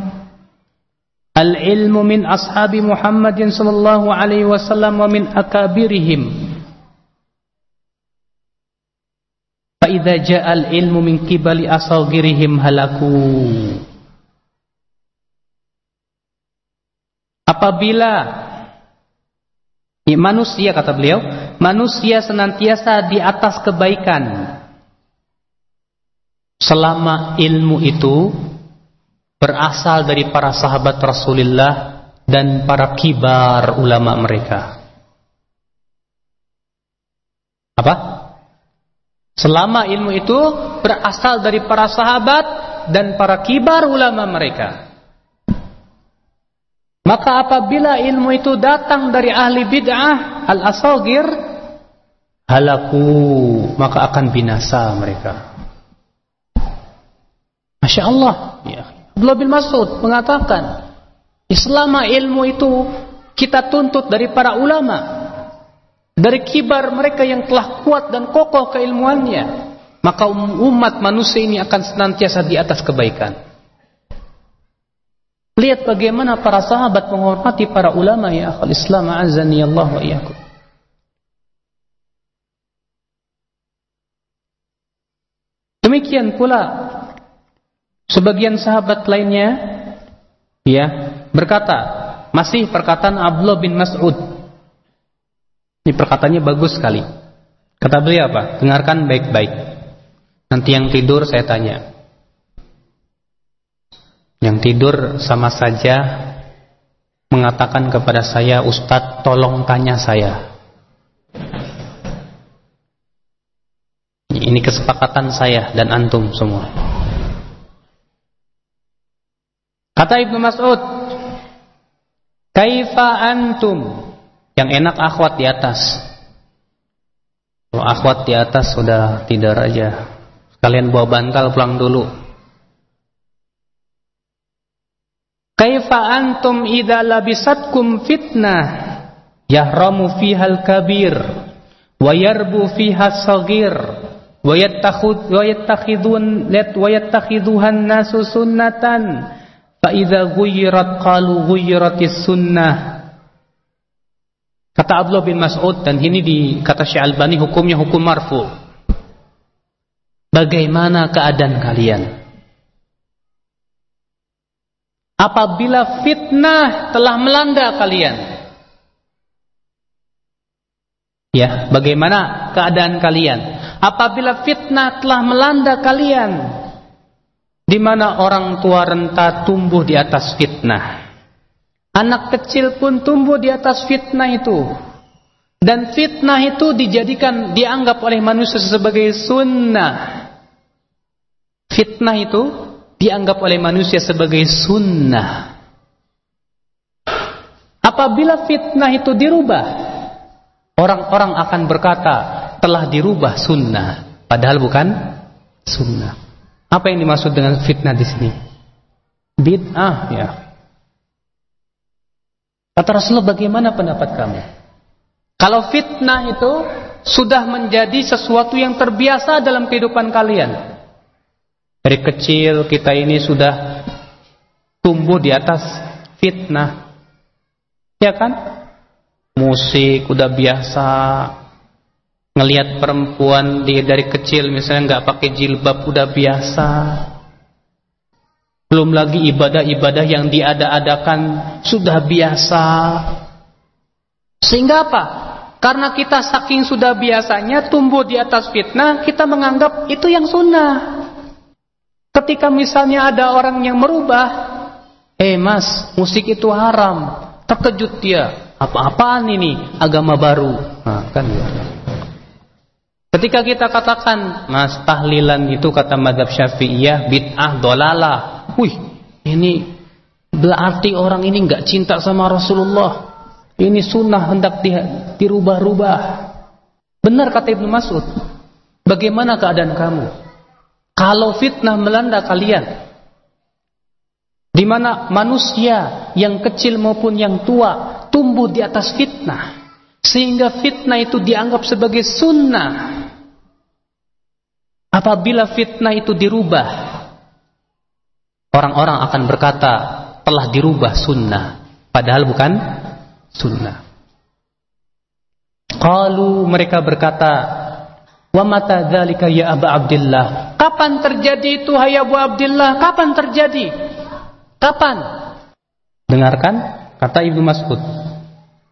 al-ilmu min ashabi Muhammadin sallallahu alaihi wasallam wa min akabirihim fa idza ja'a al-ilmu min qibali asagirihim Apabila manusia kata beliau, manusia senantiasa di atas kebaikan. Selama ilmu itu berasal dari para sahabat Rasulullah dan para kibar ulama mereka. Apa? Selama ilmu itu berasal dari para sahabat dan para kibar ulama mereka. Maka apabila ilmu itu datang dari ahli bid'ah al-asagir halaku maka akan binasa mereka. Masya Allah. Ya. Abdullah bin Mas'ud mengatakan, Islama ilmu itu kita tuntut dari para ulama. Dari kibar mereka yang telah kuat dan kokoh keilmuannya. Maka umat manusia ini akan senantiasa di atas kebaikan. Lihat bagaimana para sahabat menghormati para ulama ya akhul Islam azani Allah wa iyyakum. Demikian pula sebagian sahabat lainnya ya berkata masih perkataan Abdullah bin Mas'ud. Ini perkataannya bagus sekali. Kata beliau apa? Dengarkan baik-baik. Nanti yang tidur saya tanya. Yang tidur sama saja mengatakan kepada saya, Ustadz tolong tanya saya. Ini kesepakatan saya dan antum semua. Kata Ibnu Mas'ud, Kaifa antum? Yang enak akhwat di atas. Kalau akhwat di atas sudah tidur aja. Kalian bawa bantal pulang dulu. Kaifa antum idza labisatkum fitnah yahramu fihal kabir wa yarbu fiha saghir wa yattakhud wa yattakhidun wa yattakhiduhan nasu sunnatan fa idza ghayyirat qalu ghayyiratis sunnah Kata Abdullah bin Mas'ud dan ini di kata Syekh Albani hukumnya hukum marfu. Bagaimana keadaan kalian? Apabila fitnah telah melanda kalian. Ya, bagaimana keadaan kalian? Apabila fitnah telah melanda kalian, di mana orang tua renta tumbuh di atas fitnah. Anak kecil pun tumbuh di atas fitnah itu. Dan fitnah itu dijadikan, dianggap oleh manusia sebagai sunnah. Fitnah itu dianggap oleh manusia sebagai sunnah. Apabila fitnah itu dirubah, orang-orang akan berkata telah dirubah sunnah, padahal bukan sunnah. Apa yang dimaksud dengan fitnah di sini? Bid'ah ya. Kata Rasulullah bagaimana pendapat kamu? Kalau fitnah itu sudah menjadi sesuatu yang terbiasa dalam kehidupan kalian, dari kecil kita ini sudah tumbuh di atas fitnah. Ya kan? Musik udah biasa. Ngelihat perempuan di dari kecil misalnya nggak pakai jilbab udah biasa. Belum lagi ibadah-ibadah yang diada-adakan sudah biasa. Sehingga apa? Karena kita saking sudah biasanya tumbuh di atas fitnah, kita menganggap itu yang sunnah. Ketika misalnya ada orang yang merubah, eh mas, musik itu haram. Terkejut dia, apa-apaan ini agama baru. Nah, kan ya. Ketika kita katakan, mas tahlilan itu kata madhab syafi'iyah, bid'ah, dolalah. Wih, ini berarti orang ini nggak cinta sama Rasulullah. Ini sunnah hendak dirubah-rubah. Benar kata Ibnu Mas'ud. Bagaimana keadaan kamu? Kalau fitnah melanda kalian, di mana manusia yang kecil maupun yang tua tumbuh di atas fitnah, sehingga fitnah itu dianggap sebagai sunnah. Apabila fitnah itu dirubah, orang-orang akan berkata telah dirubah sunnah, padahal bukan sunnah. Kalau mereka berkata, Wa mata dzalika ya Aba Abdullah? Kapan terjadi itu hai Abu Abdullah? Kapan terjadi? Kapan? Dengarkan kata Ibnu Mas'ud.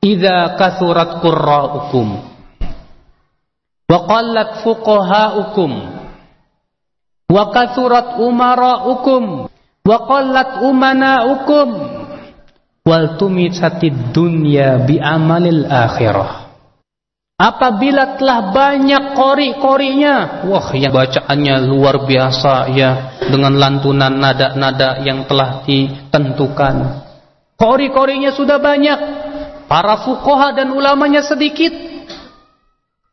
Idza kathurat qurra'ukum wa qallat fuqaha'ukum wa kathurat umara'ukum wa qallat umana'ukum wal tumisatid dunya bi amalil akhirah Apabila telah banyak kori-korinya, wah yang bacaannya luar biasa ya dengan lantunan nada-nada yang telah ditentukan. Kori-korinya sudah banyak, para fukoha dan ulamanya sedikit,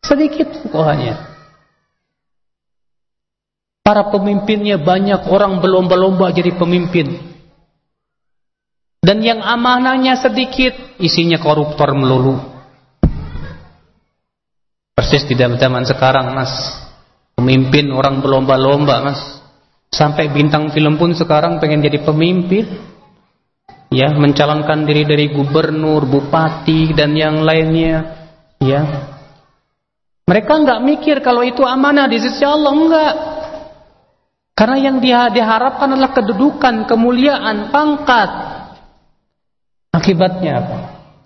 sedikit fukohanya. Para pemimpinnya banyak orang berlomba-lomba jadi pemimpin. Dan yang amanahnya sedikit, isinya koruptor melulu. Persis di zaman sekarang mas Pemimpin orang berlomba-lomba mas Sampai bintang film pun sekarang pengen jadi pemimpin ya mencalonkan diri dari gubernur, bupati dan yang lainnya, ya. Mereka enggak mikir kalau itu amanah di sisi Allah enggak. Karena yang diharapkan adalah kedudukan, kemuliaan, pangkat. Akibatnya apa?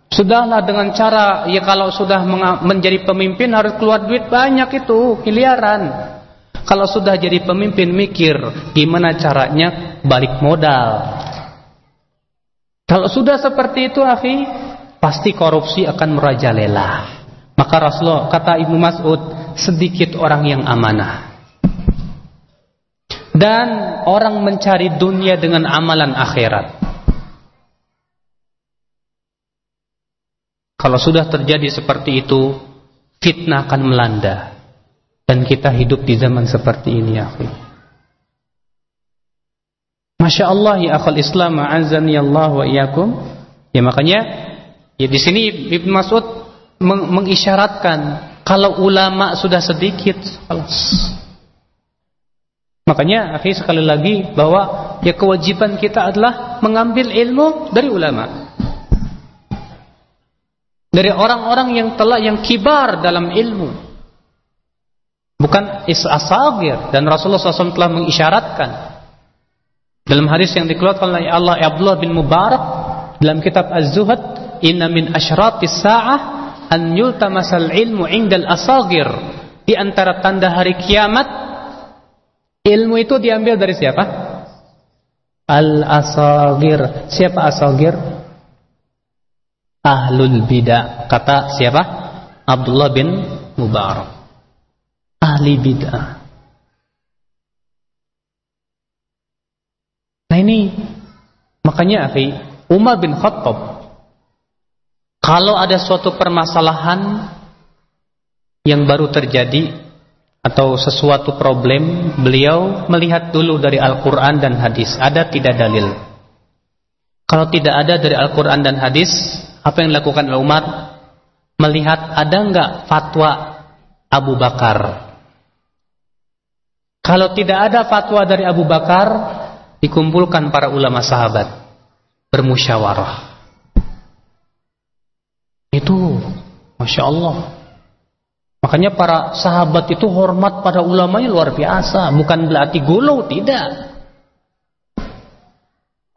Sudahlah dengan cara ya kalau sudah menjadi pemimpin harus keluar duit banyak itu, miliaran. Kalau sudah jadi pemimpin mikir gimana caranya balik modal. Kalau sudah seperti itu, akhi, pasti korupsi akan merajalela. Maka Rasulullah kata Ibnu Mas'ud, sedikit orang yang amanah. Dan orang mencari dunia dengan amalan akhirat. Kalau sudah terjadi seperti itu, fitnah akan melanda. Dan kita hidup di zaman seperti ini ya Masya Allah ya akhul Islam azan ya Allah wa iyakum. Ya makanya ya di sini Ibn Mas'ud meng mengisyaratkan kalau ulama sudah sedikit Makanya akhir sekali lagi bahwa ya kewajiban kita adalah mengambil ilmu dari ulama. Dari orang-orang yang telah yang kibar dalam ilmu. Bukan asagir dan Rasulullah SAW telah mengisyaratkan. Dalam hadis yang dikeluarkan oleh Allah Abdullah bin Mubarak dalam kitab Az-Zuhad inna min asyratis sa'ah an yultamasal ilmu indal asagir di antara tanda hari kiamat ilmu itu diambil dari siapa? Al-asagir siapa asagir? Ahlul bidah kata siapa? Abdullah bin Mubarak ahli bid'ah. Nah ini makanya akhi Umar bin Khattab kalau ada suatu permasalahan yang baru terjadi atau sesuatu problem, beliau melihat dulu dari Al-Qur'an dan hadis, ada tidak dalil. Kalau tidak ada dari Al-Qur'an dan hadis, apa yang dilakukan oleh Umar? Melihat ada enggak fatwa Abu Bakar kalau tidak ada fatwa dari Abu Bakar, dikumpulkan para ulama sahabat bermusyawarah. Itu, masya Allah. Makanya para sahabat itu hormat pada ulamanya luar biasa, bukan berarti gulu, tidak.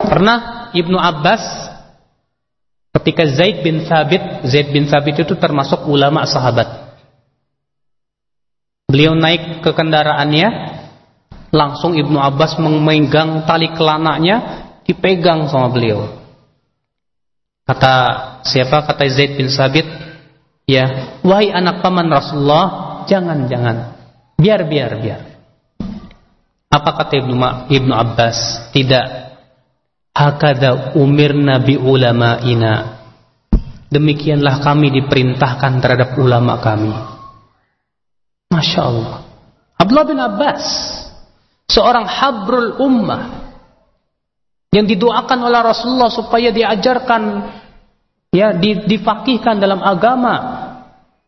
Pernah Ibnu Abbas ketika Zaid bin Thabit, Zaid bin Thabit itu termasuk ulama sahabat. Beliau naik ke kendaraannya, Langsung Ibnu Abbas memegang tali kelananya, dipegang sama beliau. Kata siapa? Kata Zaid bin Sabit, ya, wahai anak paman Rasulullah, jangan, jangan. Biar, biar, biar. Apa kata Ibnu, Ibnu Abbas? Tidak. Hakada umir nabi ulama ina. Demikianlah kami diperintahkan terhadap ulama kami. Masya Allah. Abdullah bin Abbas seorang habrul ummah yang didoakan oleh Rasulullah supaya diajarkan ya difakihkan dalam agama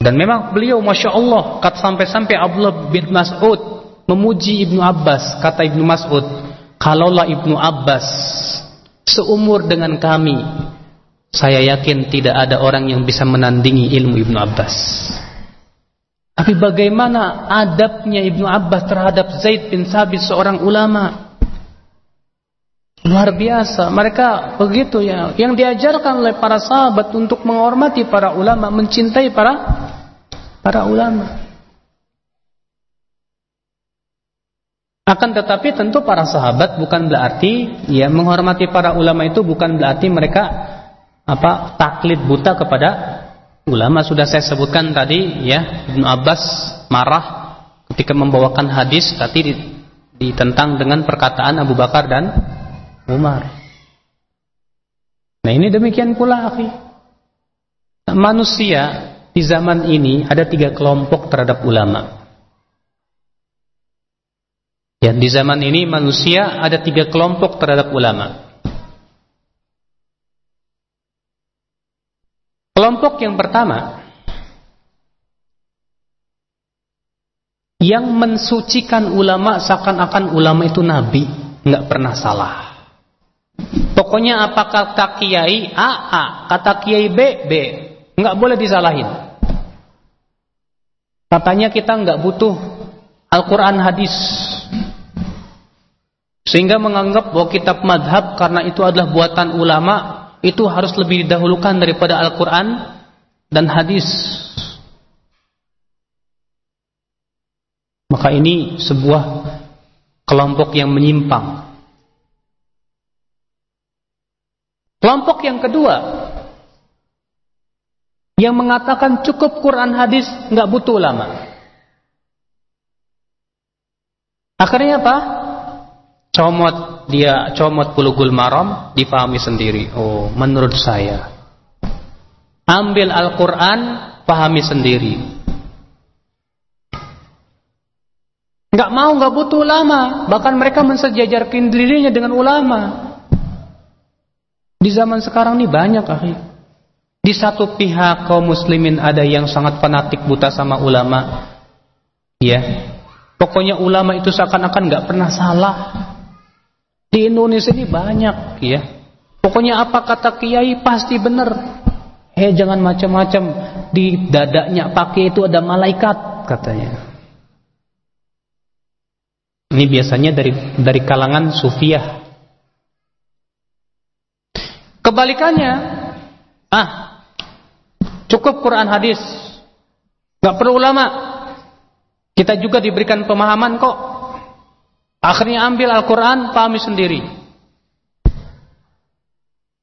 dan memang beliau masya Allah kata sampai-sampai Abdullah bin Mas'ud memuji Ibnu Abbas kata Ibnu Mas'ud kalaulah Ibnu Abbas seumur dengan kami saya yakin tidak ada orang yang bisa menandingi ilmu Ibnu Abbas tapi bagaimana adabnya Ibnu Abbas terhadap Zaid bin Sabit seorang ulama? Luar biasa. Mereka begitu ya. Yang diajarkan oleh para sahabat untuk menghormati para ulama, mencintai para para ulama. Akan tetapi tentu para sahabat bukan berarti ya menghormati para ulama itu bukan berarti mereka apa taklid buta kepada Ulama sudah saya sebutkan tadi ya Ibnu Abbas marah ketika membawakan hadis tadi ditentang dengan perkataan Abu Bakar dan Umar. Nah ini demikian pula akhi. Manusia di zaman ini ada tiga kelompok terhadap ulama. Ya, di zaman ini manusia ada tiga kelompok terhadap ulama. Kelompok yang pertama yang mensucikan ulama seakan-akan ulama itu nabi, nggak pernah salah. Pokoknya apa kata kiai A A, kata kiai B B, nggak boleh disalahin. Katanya kita nggak butuh Al-Quran hadis, sehingga menganggap bahwa kitab madhab karena itu adalah buatan ulama itu harus lebih didahulukan daripada Al-Quran dan hadis. Maka ini sebuah kelompok yang menyimpang. Kelompok yang kedua yang mengatakan cukup Quran hadis nggak butuh ulama. Akhirnya apa? Comot dia comot bulugul maram difahami sendiri. Oh, menurut saya. Ambil Al-Qur'an, pahami sendiri. Nggak mau, nggak butuh ulama. Bahkan mereka mensejajarkan dirinya dengan ulama. Di zaman sekarang ini banyak akhi. Di satu pihak kaum muslimin ada yang sangat fanatik buta sama ulama. Ya. Pokoknya ulama itu seakan-akan nggak pernah salah. Di Indonesia ini banyak ya. Pokoknya apa kata kiai pasti benar. Eh, jangan macam-macam di dadanya pakai itu ada malaikat katanya. Ini biasanya dari dari kalangan sufiah Kebalikannya, ah, cukup Quran hadis, nggak perlu ulama. Kita juga diberikan pemahaman kok. Akhirnya ambil Al-Quran, pahami sendiri.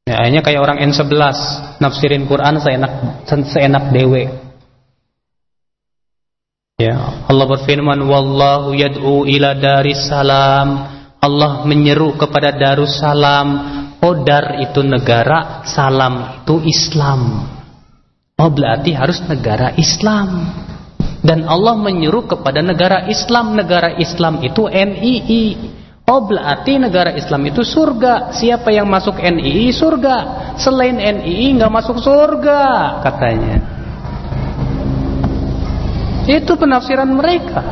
Ya, hanya kayak orang N11 nafsirin Quran seenak seenak dewe. Ya, Allah berfirman, "Wallahu yad'u ila daris salam." Allah menyeru kepada Darussalam Odar itu negara, Salam itu Islam. Oh berarti harus negara Islam. Dan Allah menyuruh kepada negara Islam. Negara Islam itu NII. Oh berarti negara Islam itu surga. Siapa yang masuk NII surga. Selain NII nggak masuk surga katanya. Itu penafsiran mereka.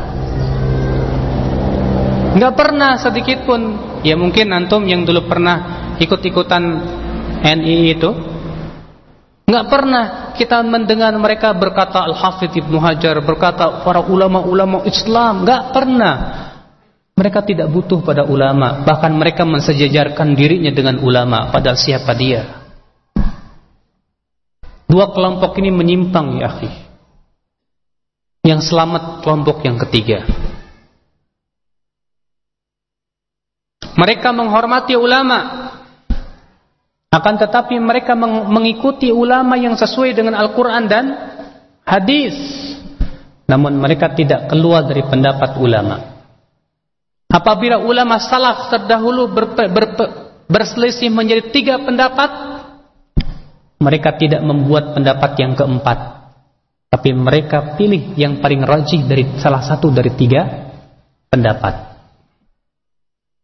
Nggak pernah sedikit pun. Ya mungkin antum yang dulu pernah ikut-ikutan NI itu nggak pernah kita mendengar mereka berkata Al-Hafidh Ibnu Hajar berkata para ulama-ulama Islam nggak pernah. Mereka tidak butuh pada ulama. Bahkan mereka mensejajarkan dirinya dengan ulama. Padahal siapa dia? Dua kelompok ini menyimpang ya akhi. Yang selamat kelompok yang ketiga. Mereka menghormati ulama akan tetapi mereka mengikuti ulama yang sesuai dengan Al-Quran dan hadis. Namun mereka tidak keluar dari pendapat ulama. Apabila ulama salaf terdahulu ber, ber, ber, berselisih menjadi tiga pendapat, mereka tidak membuat pendapat yang keempat. Tapi mereka pilih yang paling rajih dari salah satu dari tiga pendapat.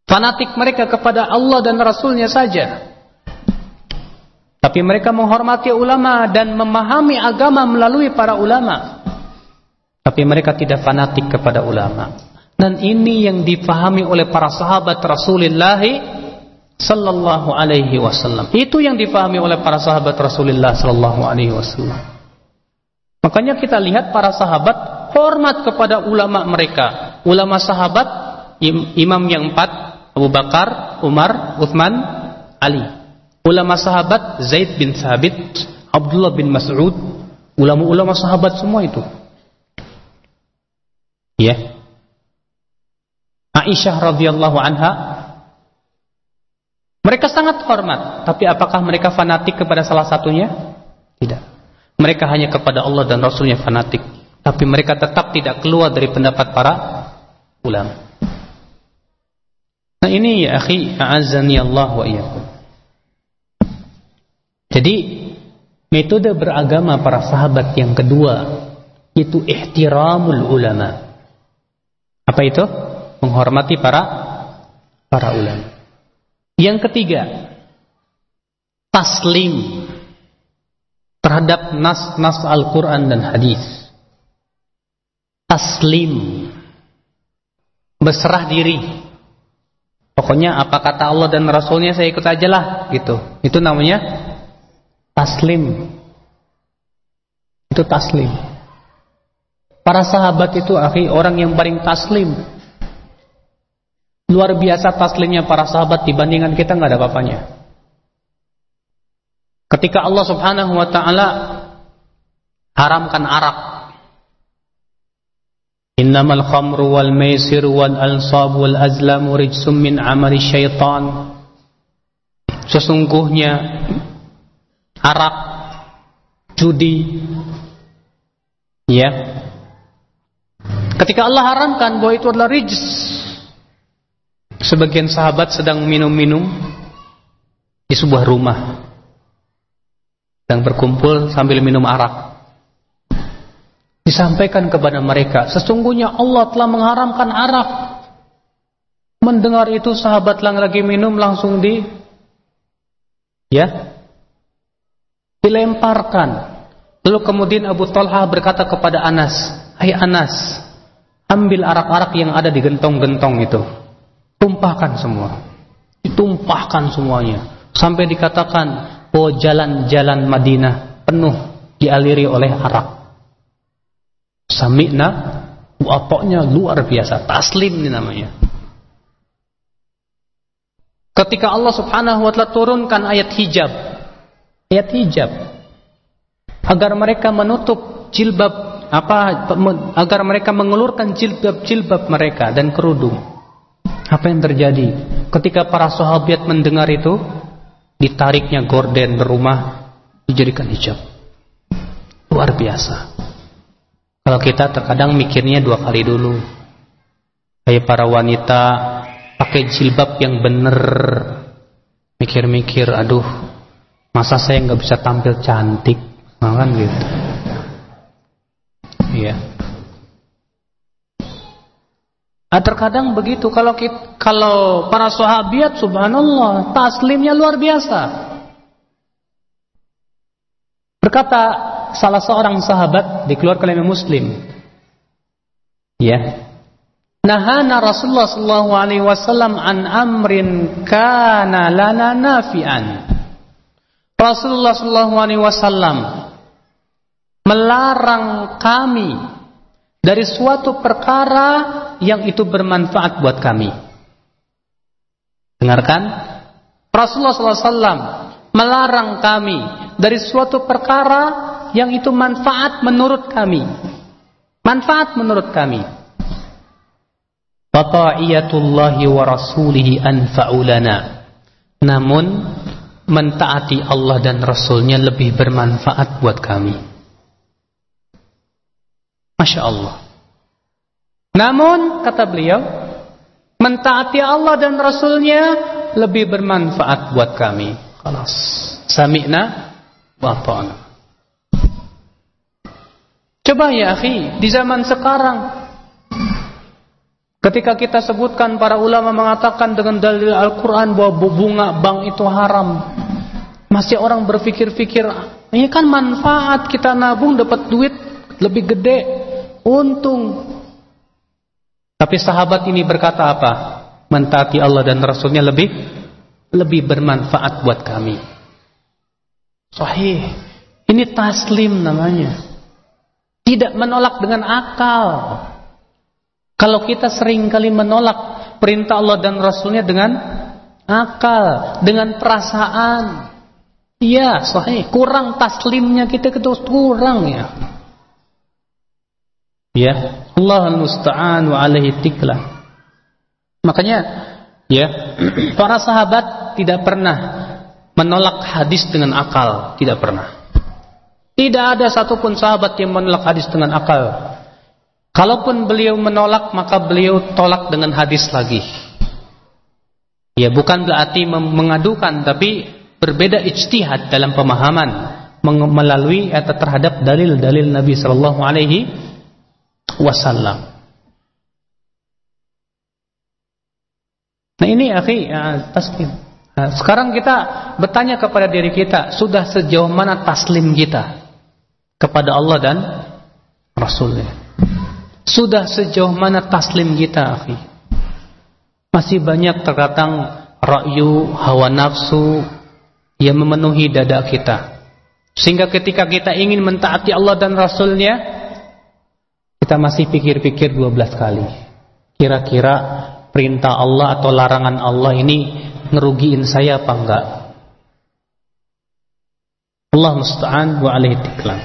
Fanatik mereka kepada Allah dan Rasulnya saja tapi mereka menghormati ulama dan memahami agama melalui para ulama. Tapi mereka tidak fanatik kepada ulama. Dan ini yang difahami oleh para sahabat Rasulullah sallallahu alaihi wasallam. Itu yang difahami oleh para sahabat Rasulullah sallallahu alaihi wasallam. Makanya kita lihat para sahabat hormat kepada ulama mereka. Ulama sahabat imam yang empat Abu Bakar, Umar, Uthman, Ali. Ulama sahabat Zaid bin Sabit, Abdullah bin Mas'ud, ulama-ulama sahabat semua itu. Ya. Aisyah radhiyallahu anha mereka sangat hormat, tapi apakah mereka fanatik kepada salah satunya? Tidak. Mereka hanya kepada Allah dan Rasulnya fanatik, tapi mereka tetap tidak keluar dari pendapat para ulama. Nah ini ya akhi, a'azzani Allah wa iyyakum. Jadi metode beragama para sahabat yang kedua itu ihtiramul ulama. Apa itu? Menghormati para para ulama. Yang ketiga, taslim terhadap nas-nas Al-Quran dan hadis. Taslim berserah diri Pokoknya apa kata Allah dan Rasulnya saya ikut aja lah gitu. Itu namanya taslim. Itu taslim. Para sahabat itu akhi orang yang paling taslim. Luar biasa taslimnya para sahabat dibandingkan kita nggak ada apa-apanya. Ketika Allah Subhanahu wa taala haramkan arak Innamal khamru wal maisir wal ansab wal azlamu rijsum min amali syaitan Sesungguhnya arak judi ya. Ketika Allah haramkan bahwa itu adalah rijs Sebagian sahabat sedang minum-minum di sebuah rumah sedang berkumpul sambil minum arak. Disampaikan kepada mereka sesungguhnya Allah telah mengharamkan arak. Mendengar itu sahabat lang lagi minum langsung di ya dilemparkan. Lalu kemudian Abu Talha berkata kepada Anas hai Anas ambil arak-arak yang ada di gentong-gentong itu. Tumpahkan semua. Ditumpahkan semuanya. Sampai dikatakan oh jalan-jalan Madinah penuh dialiri oleh arak. Sami'na Wapoknya luar biasa. Taslim ini namanya. Ketika Allah subhanahu wa ta'ala turunkan ayat hijab Ayat hijab. Agar mereka menutup jilbab apa Agar mereka mengelurkan jilbab-jilbab mereka Dan kerudung. Apa yang terjadi? Ketika para sahabat mendengar itu Ditariknya gorden berumah Dijadikan hijab. Luar biasa. Kalau kita terkadang mikirnya dua kali dulu. Kayak para wanita pakai jilbab yang bener. Mikir-mikir, aduh, masa saya nggak bisa tampil cantik, nah, kan gitu. Iya. Nah, terkadang begitu kalau kita, kalau para sahabat subhanallah taslimnya luar biasa. Berkata salah seorang sahabat dikeluarkan oleh Muslim. Ya. Nahana Rasulullah sallallahu alaihi wasallam an amrin kana lana nafi'an. Rasulullah sallallahu alaihi wasallam melarang kami dari suatu perkara yang itu bermanfaat buat kami. Dengarkan, Rasulullah wasallam melarang kami dari suatu perkara yang itu manfaat menurut kami. Manfaat menurut kami. Fata'iyatullahi wa rasulihi anfa'ulana. Namun mentaati Allah dan Rasulnya lebih bermanfaat buat kami. Masya Allah. Namun kata beliau, mentaati Allah dan Rasulnya lebih bermanfaat buat kami. Kalas. Sami'na wa. Coba ya akhi, di zaman sekarang ketika kita sebutkan para ulama mengatakan dengan dalil Al-Qur'an bahwa bunga bank itu haram. Masih orang berpikir-pikir, ini kan manfaat kita nabung dapat duit lebih gede, untung. Tapi sahabat ini berkata apa? Mentaati Allah dan Rasulnya lebih lebih bermanfaat buat kami. Sahih. Ini taslim namanya. Tidak menolak dengan akal. Kalau kita sering kali menolak perintah Allah dan Rasulnya dengan akal, dengan perasaan. Iya, sahih. Kurang taslimnya kita itu kurang ya. Ya, Allah al-musta'an wa alaihi tiklah. Makanya ya, [clears throat] para sahabat tidak pernah menolak hadis dengan akal, tidak pernah. Tidak ada satupun sahabat yang menolak hadis dengan akal. Kalaupun beliau menolak, maka beliau tolak dengan hadis lagi. Ya, bukan berarti mengadukan, tapi berbeda ijtihad dalam pemahaman melalui atau terhadap dalil-dalil Nabi Sallallahu Alaihi Wasallam. Nah ini akhi ya, taslim. Nah, sekarang kita bertanya kepada diri kita, sudah sejauh mana taslim kita? kepada Allah dan Rasulnya. Sudah sejauh mana taslim kita, akhi? Masih banyak terkadang rakyu, hawa nafsu yang memenuhi dada kita. Sehingga ketika kita ingin mentaati Allah dan Rasulnya, kita masih pikir-pikir 12 kali. Kira-kira perintah Allah atau larangan Allah ini ngerugiin saya apa enggak? Allah musta'an wa alaihi tiklam.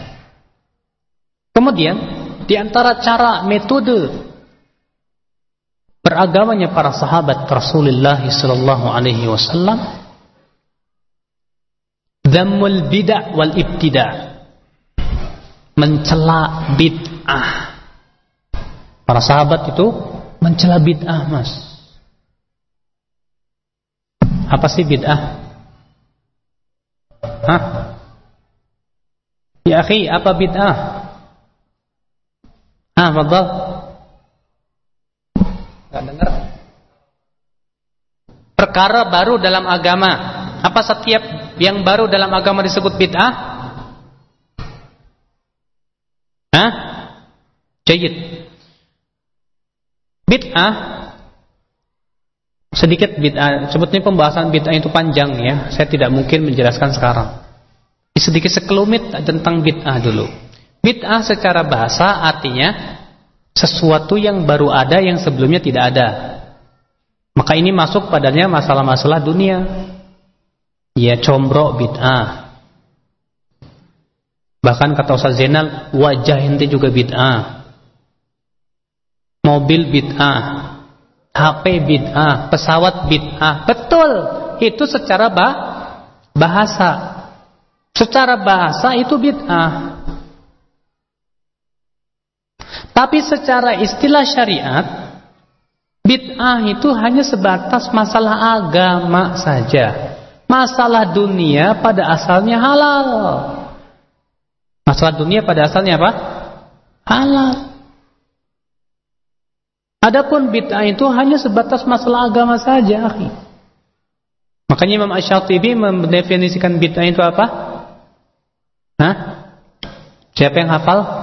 Kemudian, di antara cara metode beragamanya para sahabat Rasulullah sallallahu alaihi wasallam dhammul bid'ah wal ibtida' mencela bid'ah. Para sahabat itu mencela bid'ah Mas. Apa sih bid'ah? Hah? Ya akhi apa bid'ah Ah, fadal Gak dengar. Perkara baru dalam agama. Apa setiap yang baru dalam agama disebut bid'ah? Hah? Jayid. Bid'ah sedikit bid'ah. Sebetulnya pembahasan bid'ah itu panjang ya. Saya tidak mungkin menjelaskan sekarang. Sedikit sekelumit tentang bid'ah dulu. Bid'ah secara bahasa artinya sesuatu yang baru ada yang sebelumnya tidak ada. Maka ini masuk padanya masalah-masalah dunia. Ya combro bid'ah. Bahkan kata Ustaz Zainal, wajah ente juga bid'ah. Mobil bid'ah. HP bid'ah, pesawat bid'ah. Betul, itu secara bah bahasa. Secara bahasa itu bid'ah. Tapi secara istilah syariat, bid'ah itu hanya sebatas masalah agama saja. Masalah dunia pada asalnya halal. Masalah dunia pada asalnya apa? Halal. Adapun bid'ah itu hanya sebatas masalah agama saja. Makanya Imam Asy-Syafi'i mendefinisikan bid'ah itu apa? Hah? Siapa yang hafal?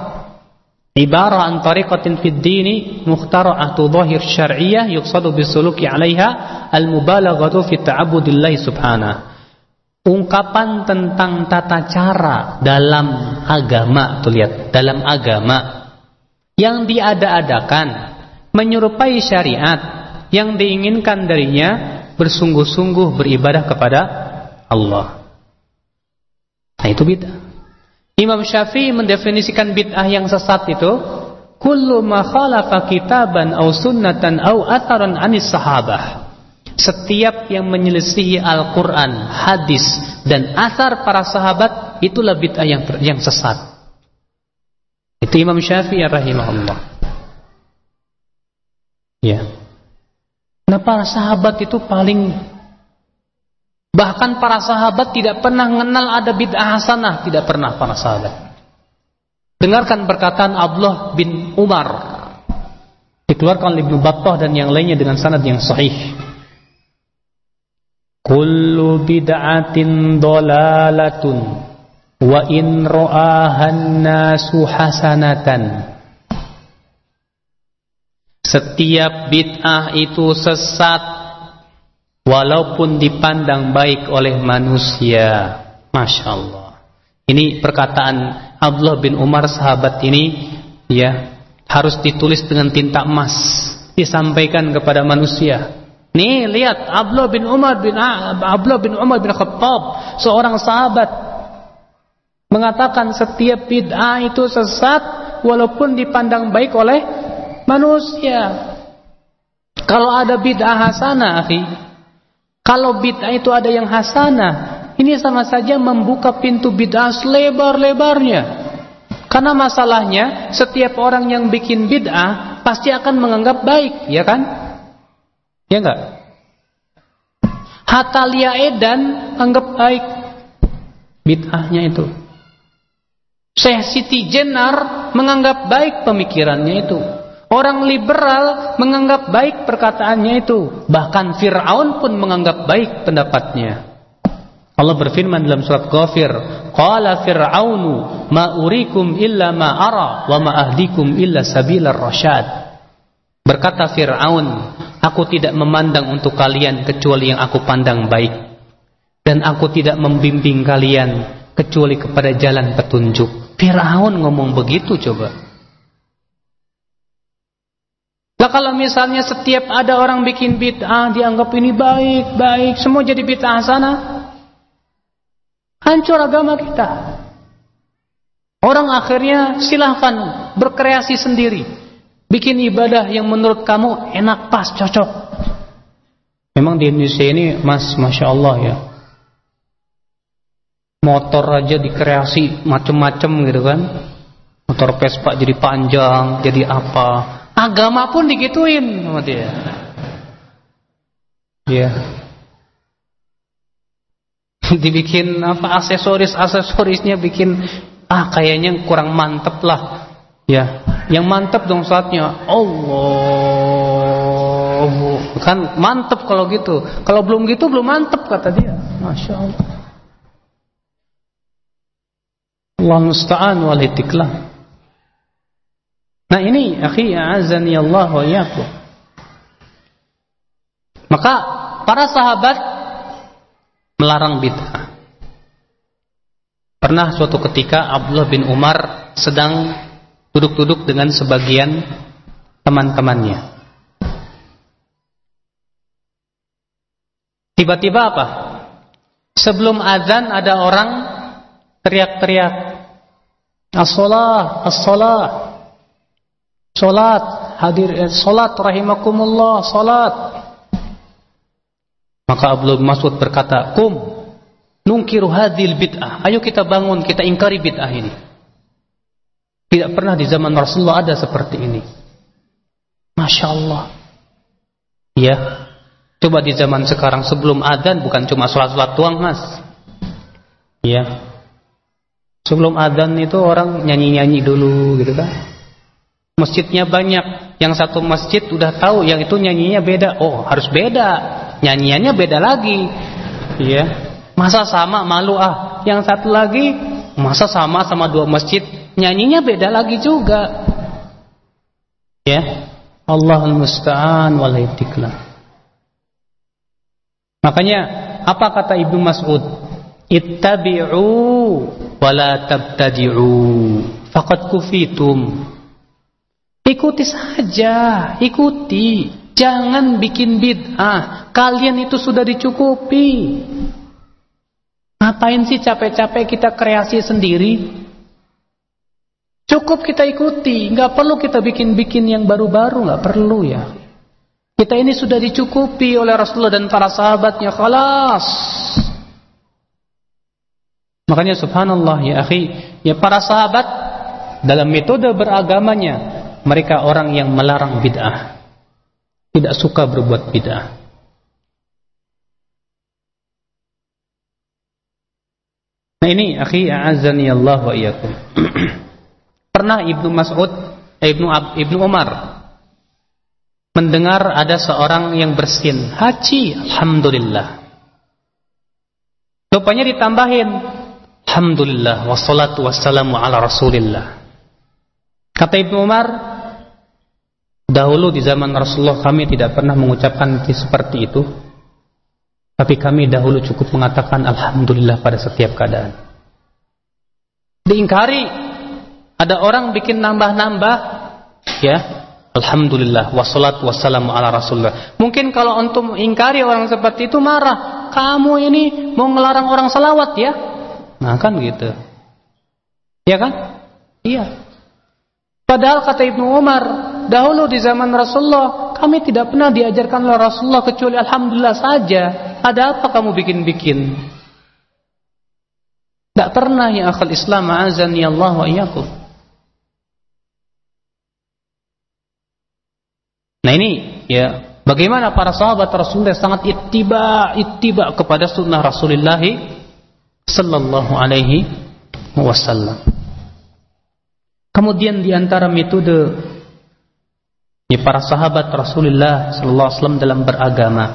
Ibarah an tariqatin fid dini mukhtara'atu dhahir syar'iyyah yuqsadu bisuluki 'alaiha al-mubalaghatu fi ta'abbudillahi subhanahu. Ungkapan tentang tata cara dalam agama tuh lihat dalam agama yang diada-adakan menyerupai syariat yang diinginkan darinya bersungguh-sungguh beribadah kepada Allah. Nah itu bid'ah Imam Syafi'i mendefinisikan bid'ah yang sesat itu kullu ma khalafa kitaban aw sunnatan aw atharan anis sahabah. Setiap yang menyelisihi Al-Qur'an, hadis dan asar para sahabat itulah bid'ah yang yang sesat. Itu Imam Syafi'i rahimahullah. Ya. Nah para sahabat itu paling Bahkan para sahabat tidak pernah mengenal ada bid'ah hasanah, tidak pernah para sahabat. Dengarkan perkataan Abdullah bin Umar dikeluarkan oleh Ibnu Battah dan yang lainnya dengan sanad yang sahih. Kullu bid'atin dolalatun wa in ra'ahan nasu hasanatan. Setiap bid'ah itu sesat walaupun dipandang baik oleh manusia. Masya Allah. Ini perkataan Abdullah bin Umar sahabat ini ya harus ditulis dengan tinta emas disampaikan kepada manusia. Nih lihat Abdullah bin Umar bin Abdullah bin Umar bin Khattab seorang sahabat mengatakan setiap bid'ah itu sesat walaupun dipandang baik oleh manusia. Kalau ada bid'ah hasanah, kalau bid'ah itu ada yang hasanah, ini sama saja membuka pintu bid'ah selebar-lebarnya. Karena masalahnya, setiap orang yang bikin bid'ah pasti akan menganggap baik, ya kan? Ya enggak? Hatta Edan anggap baik bid'ahnya itu. Syekh Siti Jenar menganggap baik pemikirannya itu. Orang liberal menganggap baik perkataannya itu. Bahkan Fir'aun pun menganggap baik pendapatnya. Allah berfirman dalam surat Ghafir, "Qala Fir'aunu ma urikum illa ma ara wa ma ahdikum illa sabilar rasyad." Berkata Fir'aun, Aku tidak memandang untuk kalian kecuali yang aku pandang baik. Dan aku tidak membimbing kalian kecuali kepada jalan petunjuk. Fir'aun ngomong begitu coba. Lah kalau misalnya setiap ada orang bikin bid'ah dianggap ini baik, baik, semua jadi bid'ah sana. Hancur agama kita. Orang akhirnya silahkan berkreasi sendiri. Bikin ibadah yang menurut kamu enak, pas, cocok. Memang di Indonesia ini, mas, masya Allah ya. Motor aja dikreasi macem-macem gitu kan. Motor Vespa jadi panjang, jadi apa. Agama pun digituin sama dia. Ya. [laughs] Dibikin apa aksesoris aksesorisnya bikin ah kayaknya kurang mantep lah Ya, yang mantap dong saatnya Allah. Kan mantap kalau gitu. Kalau belum gitu belum mantap kata dia. Masya Allah. Allah musta'an wal Nah ini akhi azani Allah wa. Maka para sahabat melarang bid'ah. Pernah suatu ketika Abdullah bin Umar sedang duduk-duduk dengan sebagian teman-temannya. Tiba-tiba apa? Sebelum azan ada orang teriak-teriak. As-salah, as-salah. Salat, hadir eh, salat rahimakumullah, salat. Maka Abdul Mas'ud berkata, "Kum nungkiru hadhil bid'ah." Ayo kita bangun, kita ingkari bid'ah ini. Tidak pernah di zaman Rasulullah ada seperti ini. Masya Allah. Ya. Coba di zaman sekarang sebelum adzan bukan cuma sholat-sholat tuang mas. Ya. Sebelum adzan itu orang nyanyi-nyanyi dulu gitu kan. Masjidnya banyak. Yang satu masjid udah tahu yang itu nyanyinya beda. Oh harus beda. Nyanyiannya beda lagi. Ya. Masa sama malu ah. Yang satu lagi masa sama sama dua masjid nyanyinya beda lagi juga. Ya. Allahul musta'an wal Makanya apa kata Ibnu Mas'ud? Ittabi'u wa la tabtadi'u. Faqad kufitum. Ikuti saja, ikuti. Jangan bikin bid'ah. Kalian itu sudah dicukupi. Ngapain sih capek-capek kita kreasi sendiri? Cukup kita ikuti, nggak perlu kita bikin-bikin yang baru-baru, nggak perlu ya. Kita ini sudah dicukupi oleh Rasulullah dan para sahabatnya, khalas. Makanya subhanallah ya akhi, ya para sahabat dalam metode beragamanya, mereka orang yang melarang bid'ah. Tidak suka berbuat bid'ah. Nah ini akhi, a'azzani Allah wa iyyakum. [clears throat] Pernah Ibnu Mas'ud, eh, Ibnu Ab, Ibnu Umar mendengar ada seorang yang bersin haji, alhamdulillah. Rupanya ditambahin alhamdulillah wassalatu wassalamu ala Rasulillah. Kata Ibnu Umar, dahulu di zaman Rasulullah kami tidak pernah mengucapkan seperti itu. Tapi kami dahulu cukup mengatakan alhamdulillah pada setiap keadaan. Diingkari ada orang bikin nambah-nambah, ya, Alhamdulillah, wassalatu wassalamu ala rasulullah. Mungkin kalau untuk ingkari orang seperti itu marah. Kamu ini mau ngelarang orang salawat ya? Nah kan gitu. Ya kan? Iya. Padahal kata Ibnu Umar, dahulu di zaman Rasulullah, kami tidak pernah diajarkan oleh Rasulullah kecuali Alhamdulillah saja. Ada apa kamu bikin-bikin? Tidak pernah ya akal Islam, azani Allah wa iyyakum. Nah ini ya bagaimana para sahabat Rasulullah sangat ittiba ittiba kepada sunnah Rasulullah sallallahu alaihi wasallam. Kemudian di antara metode ya, para sahabat Rasulullah sallallahu alaihi wasallam dalam beragama.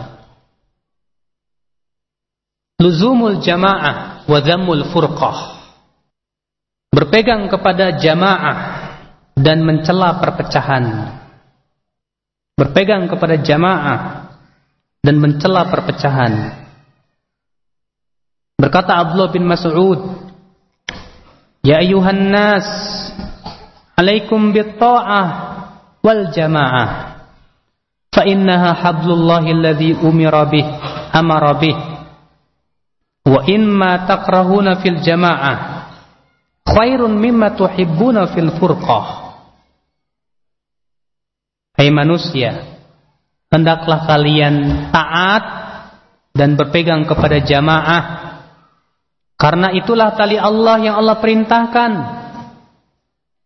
Luzumul jamaah wa dhammul furqah. Berpegang kepada jamaah dan mencela perpecahan. Berpegang kepada jamaah dan mencela perpecahan. Berkata Abdullah bin Mas'ud, "Ya ayuhan nas, alaikum bit ta'ah wal jamaah." Fa innaha hablullahi alladhi umira bih, amara bih. Wa imma takrahuna fil jamaah khairun mimma tuhibbuna fil furqah. Hai manusia, hendaklah kalian taat dan berpegang kepada jamaah. Karena itulah tali Allah yang Allah perintahkan.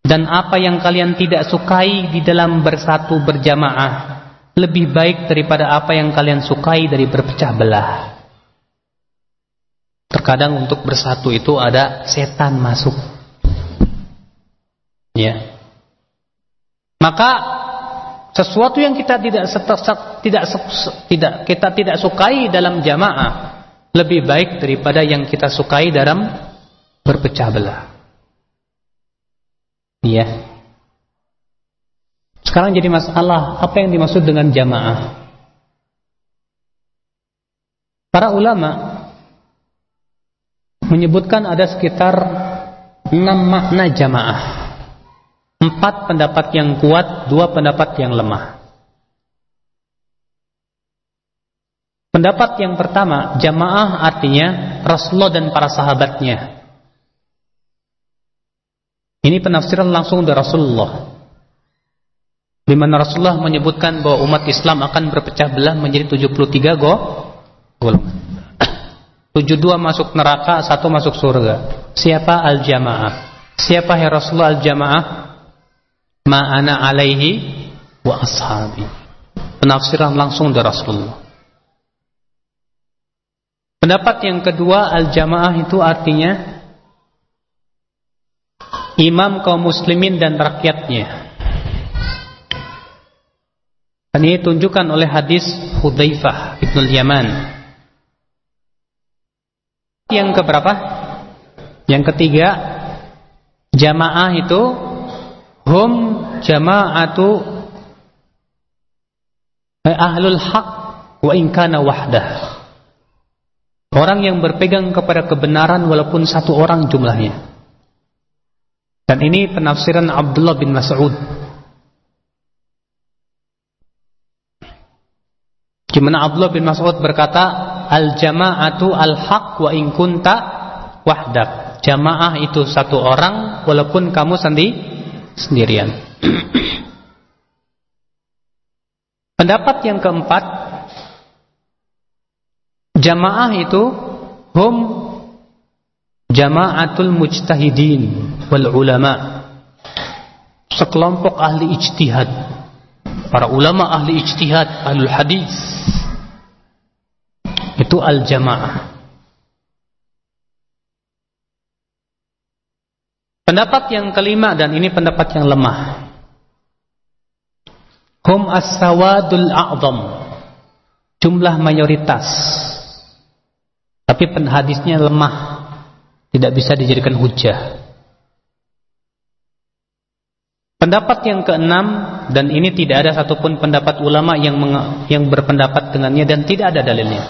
Dan apa yang kalian tidak sukai di dalam bersatu berjamaah lebih baik daripada apa yang kalian sukai dari berpecah belah. Terkadang untuk bersatu itu ada setan masuk. Ya. Maka sesuatu yang kita tidak tidak tidak kita tidak sukai dalam jamaah lebih baik daripada yang kita sukai dalam berpecah belah. Iya. Sekarang jadi masalah apa yang dimaksud dengan jamaah? Para ulama menyebutkan ada sekitar enam makna jamaah. Empat pendapat yang kuat, dua pendapat yang lemah. Pendapat yang pertama, jamaah artinya Rasulullah dan para sahabatnya. Ini penafsiran langsung dari Rasulullah. Di mana Rasulullah menyebutkan bahwa umat Islam akan berpecah belah menjadi 73 go golongan. [coughs] 72 masuk neraka, satu masuk surga. Siapa al-jamaah? Siapa ya Rasulullah al-jamaah? ma'ana alaihi wa ashabi. Penafsiran langsung dari Rasulullah. Pendapat yang kedua al-jamaah itu artinya imam kaum muslimin dan rakyatnya. Dan ini tunjukkan oleh hadis Hudzaifah Ibnu Yaman. Yang keberapa? Yang ketiga, jamaah itu hum jama'atu ahlul haq wa in kana wahdah. Orang yang berpegang kepada kebenaran walaupun satu orang jumlahnya. Dan ini penafsiran Abdullah bin Mas'ud. Gimana Abdullah bin Mas'ud berkata, Al-jama'atu al-haq wa in kunta wahdak. Jamaah itu satu orang walaupun kamu sendiri sendirian. [clears throat] Pendapat yang keempat, jamaah itu hum jamaatul mujtahidin wal ulama. Sekelompok ahli ijtihad. Para ulama ahli ijtihad, ahlul hadis. Itu al-jamaah. Pendapat yang kelima dan ini pendapat yang lemah. Hum as-sawadul a'zam. Jumlah mayoritas. Tapi hadisnya lemah. Tidak bisa dijadikan hujah. Pendapat yang keenam dan ini tidak ada satupun pendapat ulama yang yang berpendapat dengannya dan tidak ada dalilnya.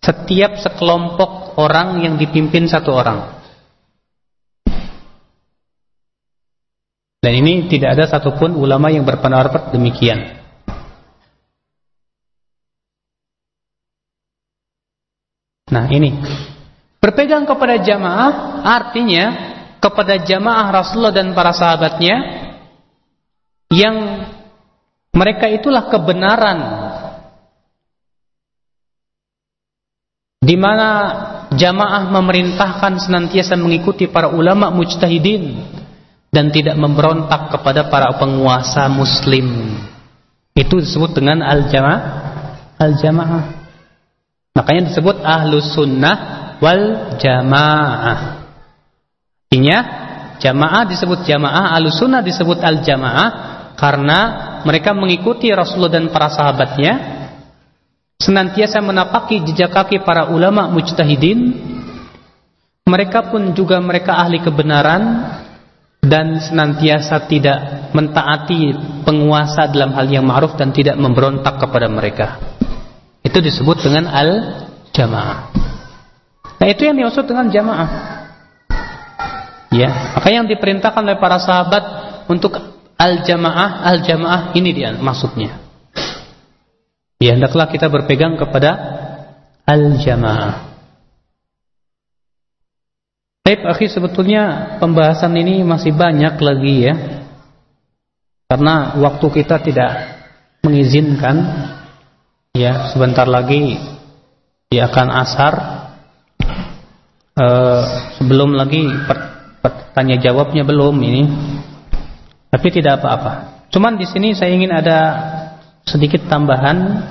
Setiap sekelompok orang yang dipimpin satu orang. Dan ini tidak ada satupun ulama yang berpendapat demikian. Nah ini Berpegang kepada jamaah Artinya Kepada jamaah Rasulullah dan para sahabatnya Yang Mereka itulah kebenaran di mana jamaah memerintahkan senantiasa mengikuti para ulama mujtahidin dan tidak memberontak kepada para penguasa muslim. Itu disebut dengan al-jamaah. Al-jamaah. Makanya disebut ahlus sunnah wal jamaah. Artinya jamaah disebut jamaah, ahlus sunnah disebut al-jamaah karena mereka mengikuti Rasulullah dan para sahabatnya senantiasa menapaki jejak kaki para ulama mujtahidin mereka pun juga mereka ahli kebenaran dan senantiasa tidak mentaati penguasa dalam hal yang ma'ruf dan tidak memberontak kepada mereka. Itu disebut dengan al-jamaah. Nah, itu yang dimaksud dengan jamaah. Ya, maka yang diperintahkan oleh para sahabat untuk al-jamaah, al-jamaah ini dia maksudnya. Ya, hendaklah kita berpegang kepada al-jamaah. Baik, akhi sebetulnya pembahasan ini masih banyak lagi ya. Karena waktu kita tidak mengizinkan ya sebentar lagi dia akan asar e, sebelum lagi pertanya jawabnya belum ini. Tapi tidak apa-apa. Cuman di sini saya ingin ada sedikit tambahan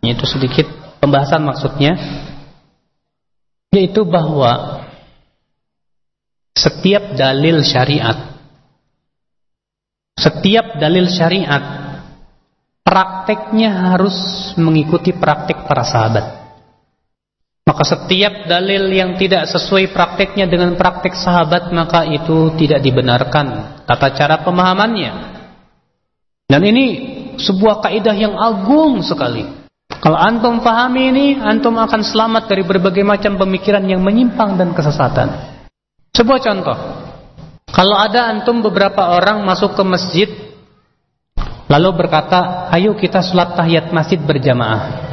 yaitu sedikit pembahasan maksudnya yaitu bahwa setiap dalil syariat setiap dalil syariat prakteknya harus mengikuti praktek para sahabat maka setiap dalil yang tidak sesuai prakteknya dengan praktek sahabat maka itu tidak dibenarkan tata cara pemahamannya dan ini sebuah kaidah yang agung sekali kalau antum pahami ini antum akan selamat dari berbagai macam pemikiran yang menyimpang dan kesesatan sebuah contoh. Kalau ada antum beberapa orang masuk ke masjid lalu berkata, "Ayo kita sholat tahiyat masjid berjamaah."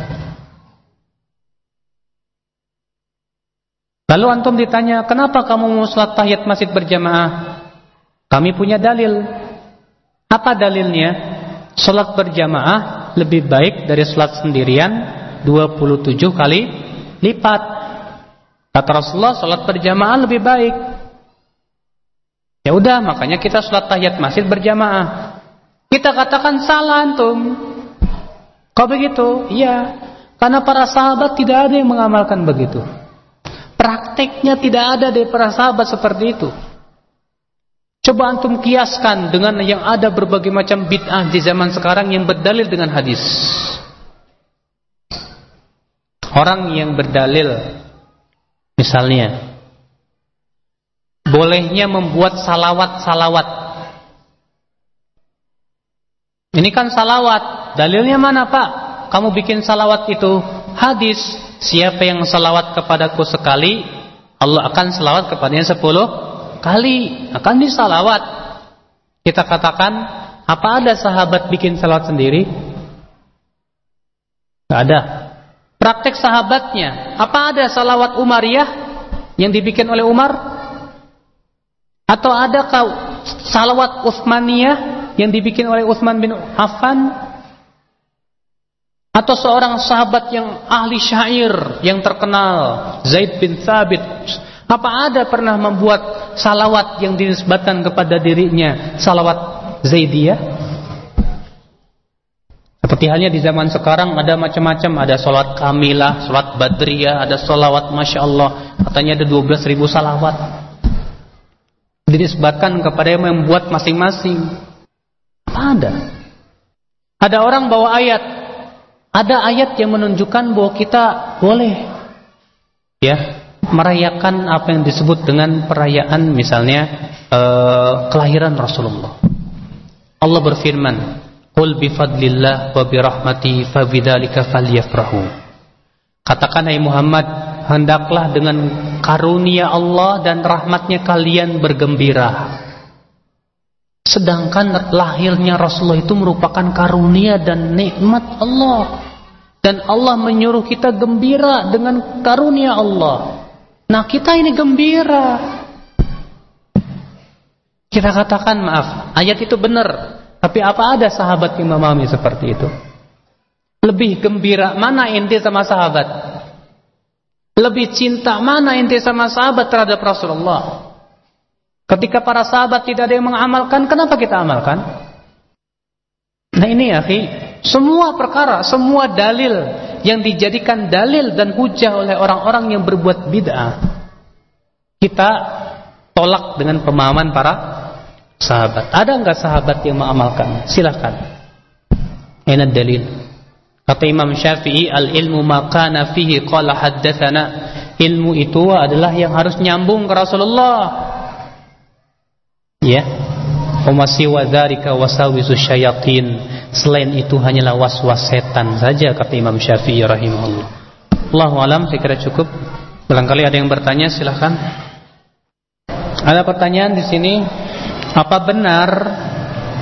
Lalu antum ditanya, "Kenapa kamu mau sholat tahiyat masjid berjamaah?" Kami punya dalil. Apa dalilnya? Sholat berjamaah lebih baik dari sholat sendirian 27 kali lipat. Kata Rasulullah, sholat berjamaah lebih baik. Ya udah, makanya kita sholat tahiyat masjid berjamaah. Kita katakan salah antum. Kau begitu? Iya. Karena para sahabat tidak ada yang mengamalkan begitu. Prakteknya tidak ada dari para sahabat seperti itu. Coba antum kiaskan dengan yang ada berbagai macam bid'ah di zaman sekarang yang berdalil dengan hadis. Orang yang berdalil misalnya bolehnya membuat salawat-salawat. Ini kan salawat. Dalilnya mana pak? Kamu bikin salawat itu hadis. Siapa yang salawat kepadaku sekali, Allah akan salawat kepadanya sepuluh kali. Akan disalawat. Kita katakan, apa ada sahabat bikin salawat sendiri? Tidak ada. Praktek sahabatnya. Apa ada salawat Umariyah yang dibikin oleh Umar? Atau adakah salawat Utsmaniyah yang dibikin oleh Utsman bin Affan? Atau seorang sahabat yang ahli syair yang terkenal, Zaid bin Thabit. Apa ada pernah membuat salawat yang dinisbatkan kepada dirinya, salawat Zaidiyah? Seperti halnya di zaman sekarang ada macam-macam, ada salat kamilah, salat badriyah, ada salawat Masya Allah, katanya ada 12 ribu salawat dinisbatkan kepada yang membuat masing-masing. Apa ada? Ada orang bawa ayat. Ada ayat yang menunjukkan bahwa kita boleh ya merayakan apa yang disebut dengan perayaan misalnya uh, kelahiran Rasulullah. Allah berfirman, "Qul bi fadlillah wa bi rahmati fa bidzalika falyafrahu." Katakan hai Muhammad, hendaklah dengan karunia Allah dan rahmatnya kalian bergembira. Sedangkan lahirnya Rasulullah itu merupakan karunia dan nikmat Allah. Dan Allah menyuruh kita gembira dengan karunia Allah. Nah kita ini gembira. Kita katakan maaf, ayat itu benar. Tapi apa ada sahabat yang memahami seperti itu? Lebih gembira mana inti sama sahabat? Lebih cinta mana inti sama sahabat terhadap Rasulullah? Ketika para sahabat tidak ada yang mengamalkan, kenapa kita amalkan? Nah ini ya, semua perkara, semua dalil yang dijadikan dalil dan hujah oleh orang-orang yang berbuat bid'ah, kita tolak dengan pemahaman para sahabat. Ada enggak sahabat yang mengamalkan? Silakan. Ini dalil. Kata Imam Syafi'i, al-ilmu makana fihi qala haddathana. Ilmu itu adalah yang harus nyambung ke Rasulullah. Ya. Umasi wadzarika wasawisu syayatin. Selain itu hanyalah was-was setan saja kata Imam Syafi'i rahimahullah. Allahu alam saya kira cukup. Barangkali ada yang bertanya silahkan. Ada pertanyaan di sini. Apa benar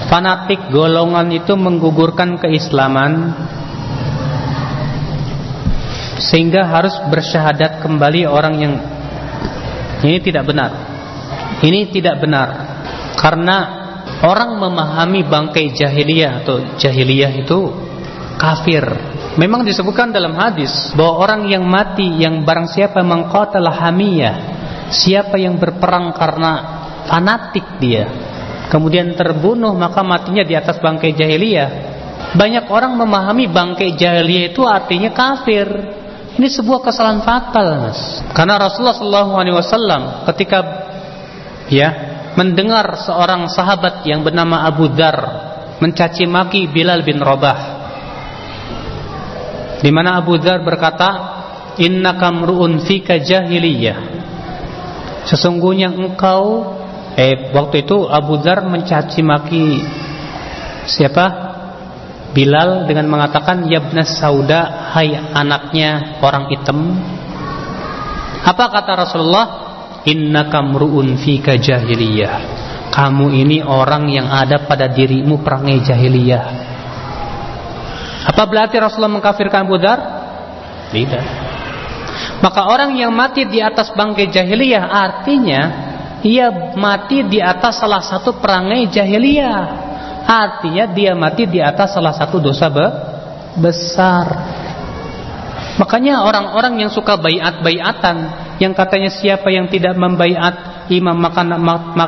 fanatik golongan itu menggugurkan keislaman sehingga harus bersyahadat kembali orang yang ini tidak benar. Ini tidak benar karena orang memahami bangkai jahiliyah atau jahiliyah itu kafir. Memang disebutkan dalam hadis bahwa orang yang mati yang barang siapa mengqatala hamiyah, siapa yang berperang karena fanatik dia, kemudian terbunuh maka matinya di atas bangkai jahiliyah. Banyak orang memahami bangkai jahiliyah itu artinya kafir. Ini sebuah kesalahan fatal, Mas. Karena Rasulullah SAW ketika ya mendengar seorang sahabat yang bernama Abu Dhar mencaci maki Bilal bin Rabah. Di mana Abu Dhar berkata, "Inna kamruun fika jahiliyah." Sesungguhnya engkau eh waktu itu Abu Dhar mencaci maki siapa? Bilal dengan mengatakan Yabna Sauda Hai anaknya orang hitam Apa kata Rasulullah Inna kamruun fika jahiliyah Kamu ini orang yang ada pada dirimu perangai jahiliyah Apa berarti Rasulullah mengkafirkan Abu Dhar? Tidak Maka orang yang mati di atas bangkai jahiliyah Artinya Ia mati di atas salah satu perangai jahiliyah Artinya dia mati di atas salah satu dosa be besar. Makanya orang-orang yang suka bayat-bayatan yang katanya siapa yang tidak membayat imam maka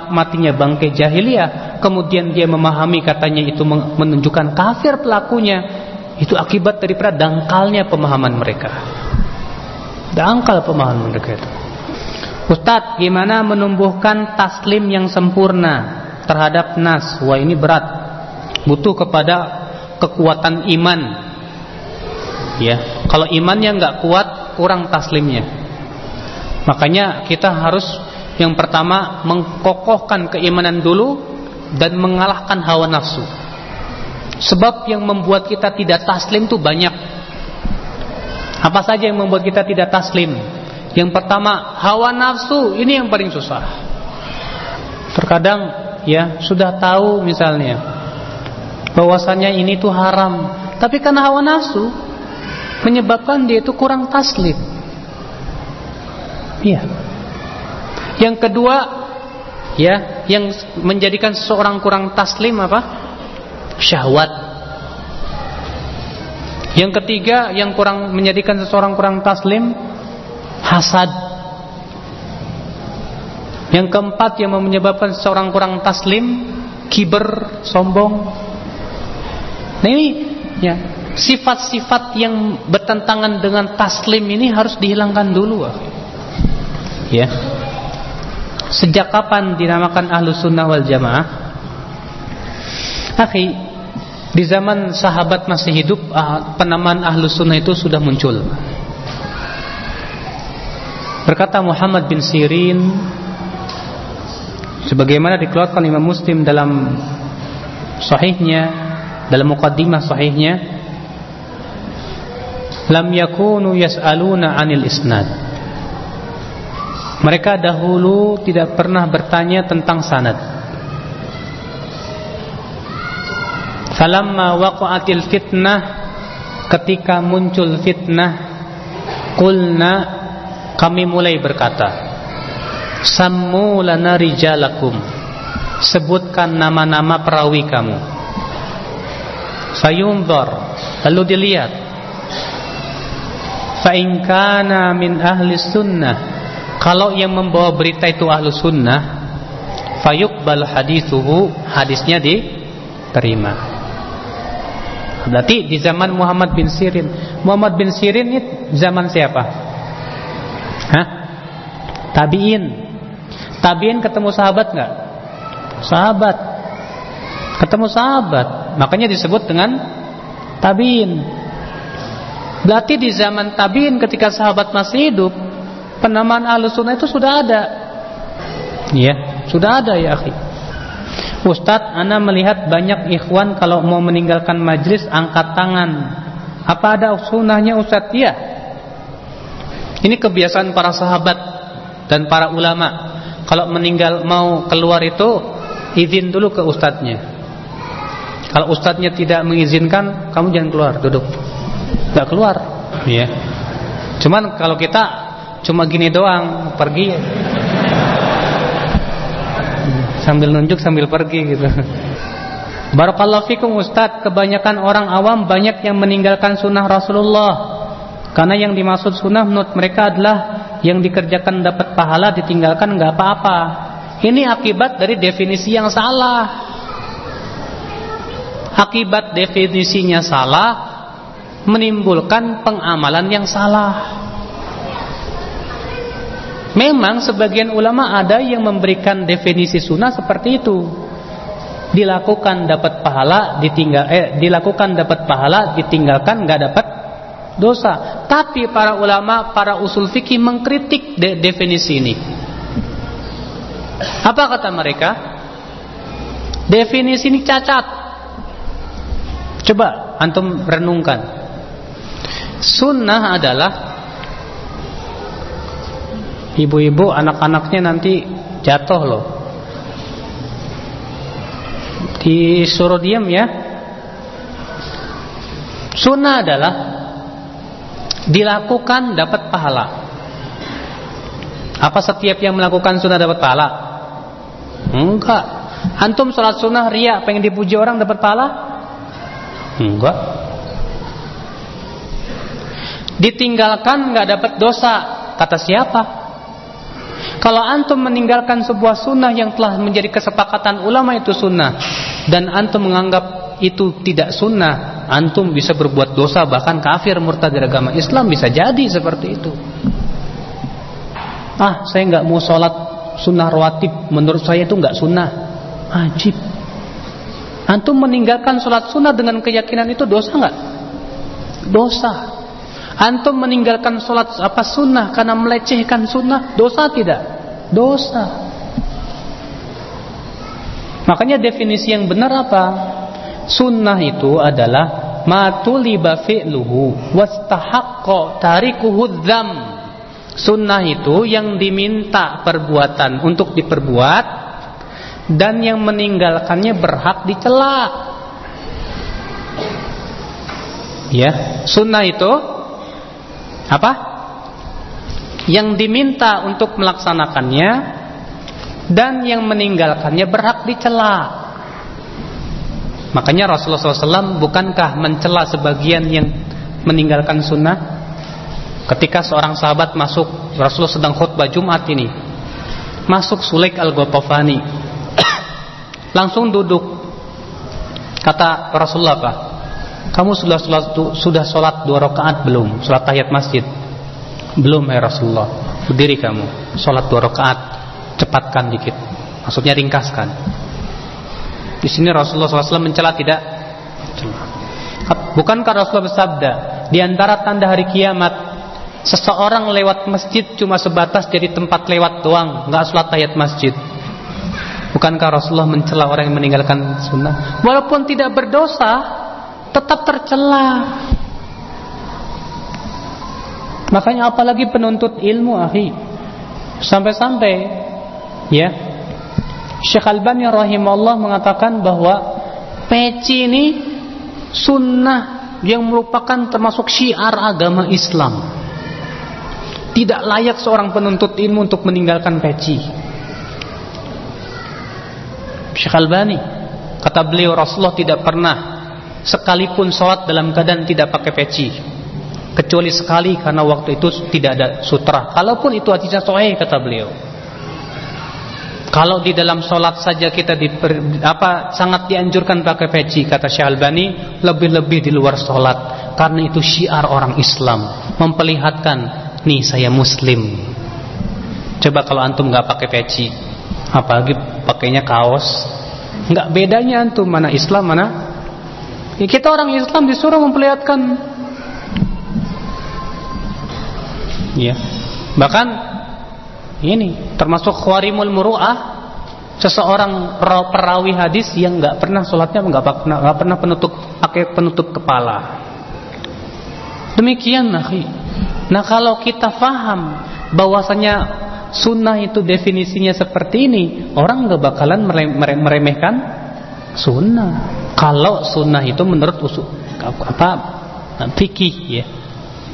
matinya bangkai jahiliyah, kemudian dia memahami katanya itu menunjukkan kafir pelakunya, itu akibat daripada dangkalnya pemahaman mereka. Dangkal pemahaman mereka itu. Ustadz, gimana menumbuhkan taslim yang sempurna terhadap nas? Wah ini berat butuh kepada kekuatan iman. Ya, kalau imannya nggak kuat, kurang taslimnya. Makanya kita harus yang pertama mengkokohkan keimanan dulu dan mengalahkan hawa nafsu. Sebab yang membuat kita tidak taslim itu banyak. Apa saja yang membuat kita tidak taslim? Yang pertama, hawa nafsu ini yang paling susah. Terkadang ya sudah tahu misalnya bahwasanya ini tuh haram, tapi karena hawa nafsu menyebabkan dia itu kurang taslim. Iya. Yang kedua, ya, yang menjadikan seseorang kurang taslim apa? Syahwat. Yang ketiga, yang kurang menjadikan seseorang kurang taslim hasad. Yang keempat yang menyebabkan seseorang kurang taslim kiber, sombong. Nah ini ya sifat-sifat yang bertentangan dengan taslim ini harus dihilangkan dulu. Ya. Sejak kapan dinamakan ahlu sunnah wal jamaah? Akhi, di zaman sahabat masih hidup ah, penamaan ahlu sunnah itu sudah muncul. Berkata Muhammad bin Sirin sebagaimana dikeluarkan Imam Muslim dalam sahihnya dalam mukaddimah sahihnya lam yakunu yas'aluna 'anil isnad mereka dahulu tidak pernah bertanya tentang sanad. Falamma waqa'atil fitnah ketika muncul fitnah qulna kami mulai berkata sammu lana rijalakum sebutkan nama-nama perawi kamu. Fayunzar lalu dilihat fa in kana min ahli sunnah kalau yang membawa berita itu ahlu sunnah fayuqbal hadithuhu hadisnya diterima. Berarti di zaman Muhammad bin Sirin. Muhammad bin Sirin ini zaman siapa? Hah? tabiin. Tabiin ketemu sahabat nggak? Sahabat. Ketemu sahabat. Makanya disebut dengan tabiin. Berarti di zaman tabiin ketika sahabat masih hidup, penamaan sunnah itu sudah ada. Ya, sudah ada ya akhi. Ustadz, Ana melihat banyak ikhwan kalau mau meninggalkan majlis angkat tangan. Apa ada sunnahnya Ustadz? Iya. Ini kebiasaan para sahabat dan para ulama. Kalau meninggal mau keluar itu izin dulu ke ustadznya. Kalau ustadznya tidak mengizinkan, kamu jangan keluar, duduk. Gak keluar, ya. Cuman kalau kita cuma gini doang, pergi sambil nunjuk sambil pergi gitu. Barakallahu fikum Ustaz, kebanyakan orang awam banyak yang meninggalkan sunnah Rasulullah. Karena yang dimaksud sunnah menurut mereka adalah yang dikerjakan dapat pahala, ditinggalkan nggak apa-apa. Ini akibat dari definisi yang salah. Akibat definisinya salah menimbulkan pengamalan yang salah. Memang sebagian ulama ada yang memberikan definisi sunnah seperti itu. Dilakukan dapat pahala, ditinggal eh dilakukan dapat pahala, ditinggalkan nggak dapat dosa. Tapi para ulama, para usul fikih mengkritik de definisi ini. Apa kata mereka? Definisi ini cacat. Coba antum renungkan. Sunnah adalah ibu-ibu anak-anaknya nanti jatuh loh. Disuruh diam ya. Sunnah adalah dilakukan dapat pahala. Apa setiap yang melakukan sunnah dapat pahala? Enggak. Antum sholat sunnah ria pengen dipuji orang dapat pahala? Enggak. Ditinggalkan nggak dapat dosa. Kata siapa kalau antum meninggalkan sebuah sunnah yang telah menjadi kesepakatan ulama itu sunnah dan antum menganggap itu tidak sunnah, antum bisa berbuat dosa bahkan kafir murtad dari agama Islam bisa jadi seperti itu. Ah, saya nggak mau sholat sunnah rawatib, menurut saya itu nggak sunnah. Ajib. Antum meninggalkan sholat sunnah dengan keyakinan itu dosa nggak? Dosa. Antum meninggalkan sholat apa sunnah karena melecehkan sunnah, dosa tidak? Dosa. Makanya definisi yang benar apa? Sunnah itu adalah matuliba fi'luhu wastahaqqa tarikuhu dzam. Sunnah itu yang diminta perbuatan untuk diperbuat dan yang meninggalkannya berhak dicela. Ya, sunnah itu apa? Yang diminta untuk melaksanakannya dan yang meninggalkannya berhak dicela. Makanya Rasulullah SAW bukankah mencela sebagian yang meninggalkan sunnah? Ketika seorang sahabat masuk, Rasulullah sedang khutbah Jumat ini, masuk Sulaik al-Ghatafani, [coughs] langsung duduk. Kata Rasulullah? Kamu sudah sholat, sudah sholat dua rakaat belum? Sholat tahiyat masjid belum ya Rasulullah. Berdiri kamu, sholat dua rakaat, cepatkan dikit. Maksudnya ringkaskan. Di sini Rasulullah SAW mencela tidak? Bukankah Rasulullah bersabda di antara tanda hari kiamat seseorang lewat masjid cuma sebatas jadi tempat lewat doang, nggak sholat tahiyat masjid. Bukankah Rasulullah mencela orang yang meninggalkan sunnah? Walaupun tidak berdosa, tetap tercela. Makanya apalagi penuntut ilmu, akhi. Sampai-sampai ya Syekh Albani rahimahullah mengatakan bahwa peci ini sunnah yang merupakan termasuk syiar agama Islam. Tidak layak seorang penuntut ilmu untuk meninggalkan peci. Syekh Albani kata beliau Rasulullah tidak pernah sekalipun sholat dalam keadaan tidak pakai peci. Kecuali sekali karena waktu itu tidak ada sutra. Kalaupun itu hadisnya sahih kata beliau. Kalau di dalam sholat saja kita diper, apa sangat dianjurkan pakai peci kata Albani lebih-lebih di luar sholat karena itu syiar orang Islam. Memperlihatkan nih saya muslim. Coba kalau antum nggak pakai peci apalagi pakainya kaos. Nggak bedanya antum mana Islam mana Ya, kita orang Islam disuruh memperlihatkan ya. Bahkan ini termasuk khawarimul muru'ah seseorang perawi hadis yang nggak pernah sholatnya nggak pernah nggak pernah penutup pakai penutup kepala. Demikian nakhi. Nah kalau kita faham bahwasanya sunnah itu definisinya seperti ini, orang nggak bakalan meremehkan sunnah. Kalau sunnah itu menurut usul apa fikih ya.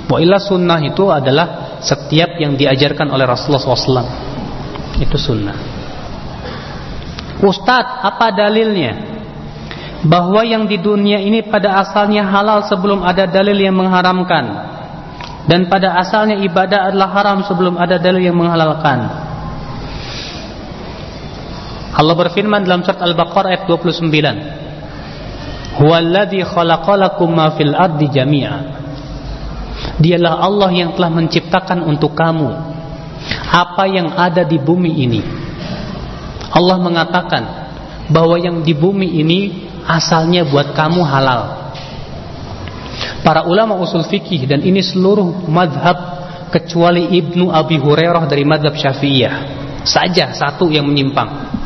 Wa sunnah itu adalah setiap yang diajarkan oleh Rasulullah SAW. Itu sunnah. Ustadz, apa dalilnya? Bahwa yang di dunia ini pada asalnya halal sebelum ada dalil yang mengharamkan. Dan pada asalnya ibadah adalah haram sebelum ada dalil yang menghalalkan. Allah berfirman dalam surat Al-Baqarah ayat 29. Huwallazi khalaqalakum ma fil ardi jami'a. Dialah Allah yang telah menciptakan untuk kamu apa yang ada di bumi ini. Allah mengatakan bahwa yang di bumi ini asalnya buat kamu halal. Para ulama usul fikih dan ini seluruh madhab kecuali Ibnu Abi Hurairah dari madhab Syafi'iyah saja satu yang menyimpang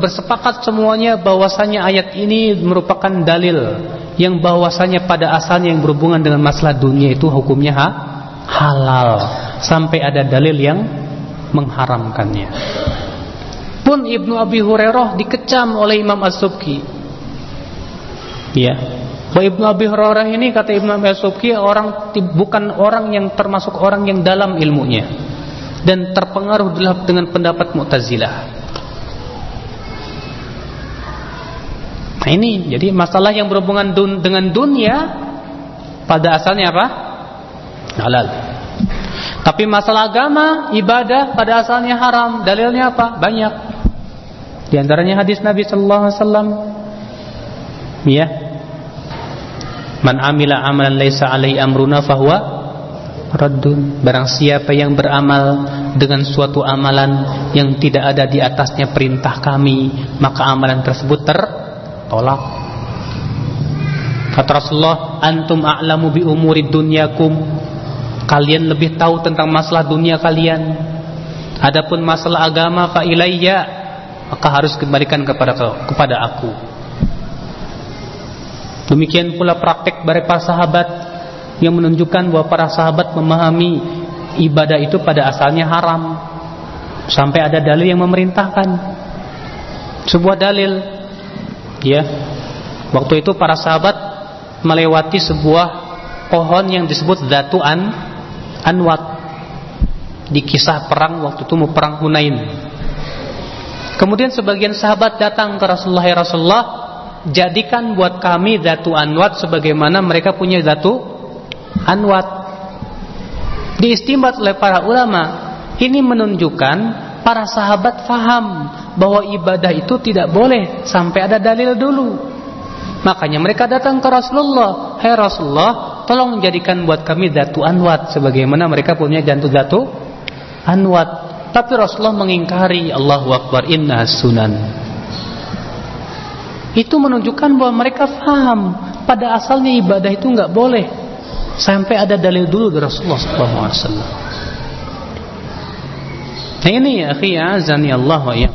bersepakat semuanya bahwasanya ayat ini merupakan dalil yang bahwasanya pada asalnya yang berhubungan dengan masalah dunia itu hukumnya ha? halal sampai ada dalil yang mengharamkannya. Pun Ibnu Abi Hurairah dikecam oleh Imam As-Subki. Ya. Bahwa Ibnu Abi Hurairah ini kata Ibnu Abi As-Subki orang bukan orang yang termasuk orang yang dalam ilmunya dan terpengaruh dengan pendapat Mu'tazilah. Nah ini jadi masalah yang berhubungan dun dengan dunia pada asalnya apa? Halal. Tapi masalah agama, ibadah pada asalnya haram. Dalilnya apa? Banyak. Di antaranya hadis Nabi sallallahu alaihi wasallam. Ya. Man amila amalan laisa alaihi amruna fahuwa raddun. Barang siapa yang beramal dengan suatu amalan yang tidak ada di atasnya perintah kami, maka amalan tersebut ter tolak. Kata Rasulullah, antum a'lamu bi umuri dunyakum. Kalian lebih tahu tentang masalah dunia kalian. Adapun masalah agama fa ilayya, maka harus kembalikan kepada kepada aku. Demikian pula praktek dari para sahabat yang menunjukkan bahwa para sahabat memahami ibadah itu pada asalnya haram sampai ada dalil yang memerintahkan sebuah dalil ya waktu itu para sahabat melewati sebuah pohon yang disebut Datu An Anwat di kisah perang waktu itu perang Hunain. Kemudian sebagian sahabat datang ke Rasulullah ya Rasulullah, jadikan buat kami Datu Anwat sebagaimana mereka punya Datu Anwat. Diistimbat oleh para ulama, ini menunjukkan para sahabat faham bahwa ibadah itu tidak boleh sampai ada dalil dulu. Makanya mereka datang ke Rasulullah, "Hai Rasulullah, tolong jadikan buat kami datu anwat sebagaimana mereka punya jantung datu anwat." Tapi Rasulullah mengingkari, "Allahu akbar, inna sunan." Itu menunjukkan bahwa mereka faham pada asalnya ibadah itu enggak boleh sampai ada dalil dulu dari Rasulullah sallallahu ini ya akhi azani Allah ya.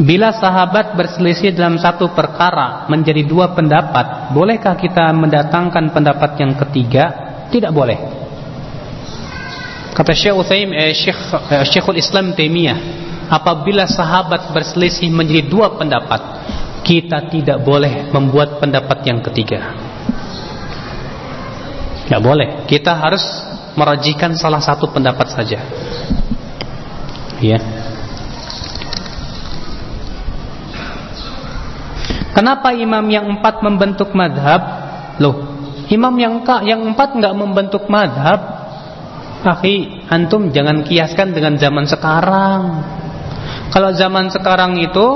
Bila sahabat berselisih dalam satu perkara menjadi dua pendapat, bolehkah kita mendatangkan pendapat yang ketiga? Tidak boleh. Kata Syekh Utsaimin eh, Syekh eh, Syekhul Islam Taimiyah, apabila sahabat berselisih menjadi dua pendapat, kita tidak boleh membuat pendapat yang ketiga. Tidak boleh. Kita harus merajikan salah satu pendapat saja. Ya. Kenapa imam yang empat membentuk madhab? Loh, imam yang yang empat nggak membentuk madhab. Akhi, antum jangan kiaskan dengan zaman sekarang. Kalau zaman sekarang itu,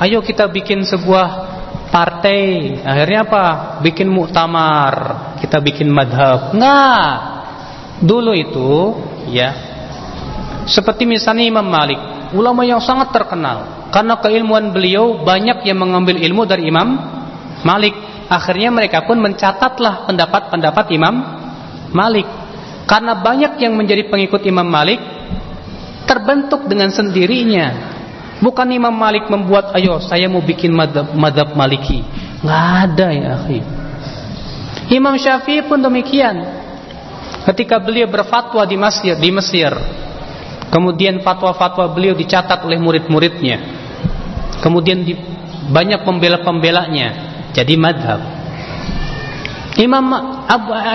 ayo kita bikin sebuah partai. Akhirnya apa? Bikin muktamar. Kita bikin madhab. Enggak dulu itu ya seperti misalnya Imam Malik ulama yang sangat terkenal. Karena keilmuan beliau banyak yang mengambil ilmu dari Imam Malik. Akhirnya mereka pun mencatatlah pendapat-pendapat Imam Malik. Karena banyak yang menjadi pengikut Imam Malik terbentuk dengan sendirinya. Bukan Imam Malik membuat, ayo saya mau bikin madhab, madhab maliki. Nggak ada ya akhi. Imam Syafi'i pun demikian. Ketika beliau berfatwa di Mesir, di Mesir kemudian fatwa-fatwa beliau dicatat oleh murid-muridnya. Kemudian di, banyak pembela-pembelanya jadi madhab. Imam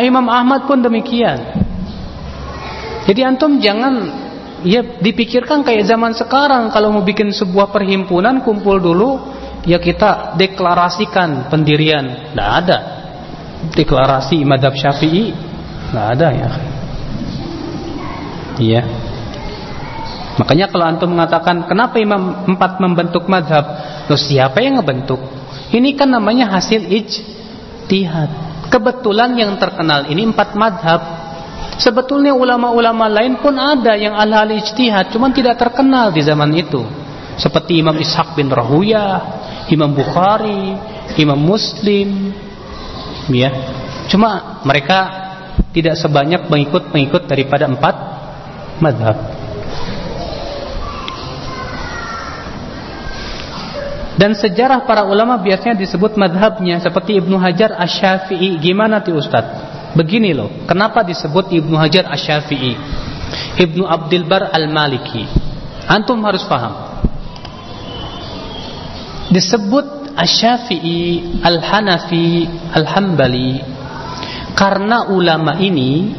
Imam Ahmad pun demikian. Jadi antum jangan ya dipikirkan kayak zaman sekarang. Kalau mau bikin sebuah perhimpunan kumpul dulu. Ya kita deklarasikan pendirian. Tidak ada. Deklarasi madhab syafi'i. Tidak ada ya. Iya. Makanya kalau antum mengatakan kenapa imam empat membentuk madhab? Loh siapa yang ngebentuk? Ini kan namanya hasil ijtihad. Kebetulan yang terkenal ini empat madhab Sebetulnya ulama-ulama lain pun ada yang al-hal ijtihad, cuma tidak terkenal di zaman itu. Seperti Imam Ishaq bin Rahuyah, Imam Bukhari, Imam Muslim, ya. Cuma mereka tidak sebanyak pengikut-pengikut daripada empat madhab. Dan sejarah para ulama biasanya disebut madhabnya seperti Ibnu Hajar Asy-Syafi'i. Gimana ti Ustaz? Begini loh, kenapa disebut Ibnu Hajar Asy-Syafi'i? Ibnu Abdul Bar Al-Maliki. Antum harus paham. Disebut Asy-Syafi'i, Al-Hanafi, Al-Hambali karena ulama ini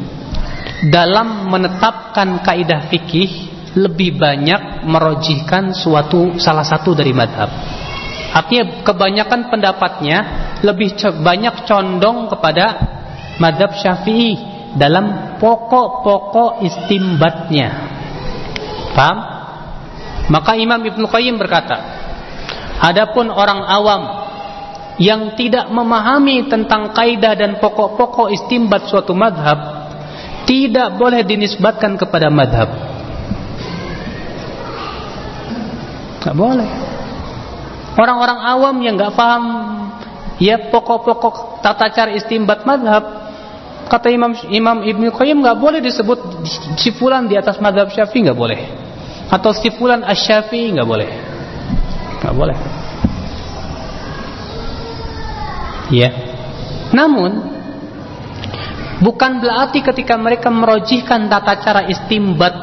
dalam menetapkan kaidah fikih lebih banyak merojihkan suatu salah satu dari madhab. Artinya kebanyakan pendapatnya lebih banyak condong kepada madhab syafi'i dalam pokok-pokok istimbatnya. Paham? Maka Imam Ibn Qayyim berkata, Adapun orang awam yang tidak memahami tentang kaidah dan pokok-pokok istimbat suatu madhab tidak boleh dinisbatkan kepada madhab. Tak boleh. Orang-orang awam yang nggak paham ya pokok-pokok tata cara istimbat madhab Kata Imam Imam Ibnu Qayyim nggak boleh disebut si fulan di atas mazhab Syafi'i nggak boleh. Atau si fulan Asy-Syafi'i nggak boleh. Nggak boleh. Ya. Namun bukan berarti ketika mereka merojihkan tata cara istimbat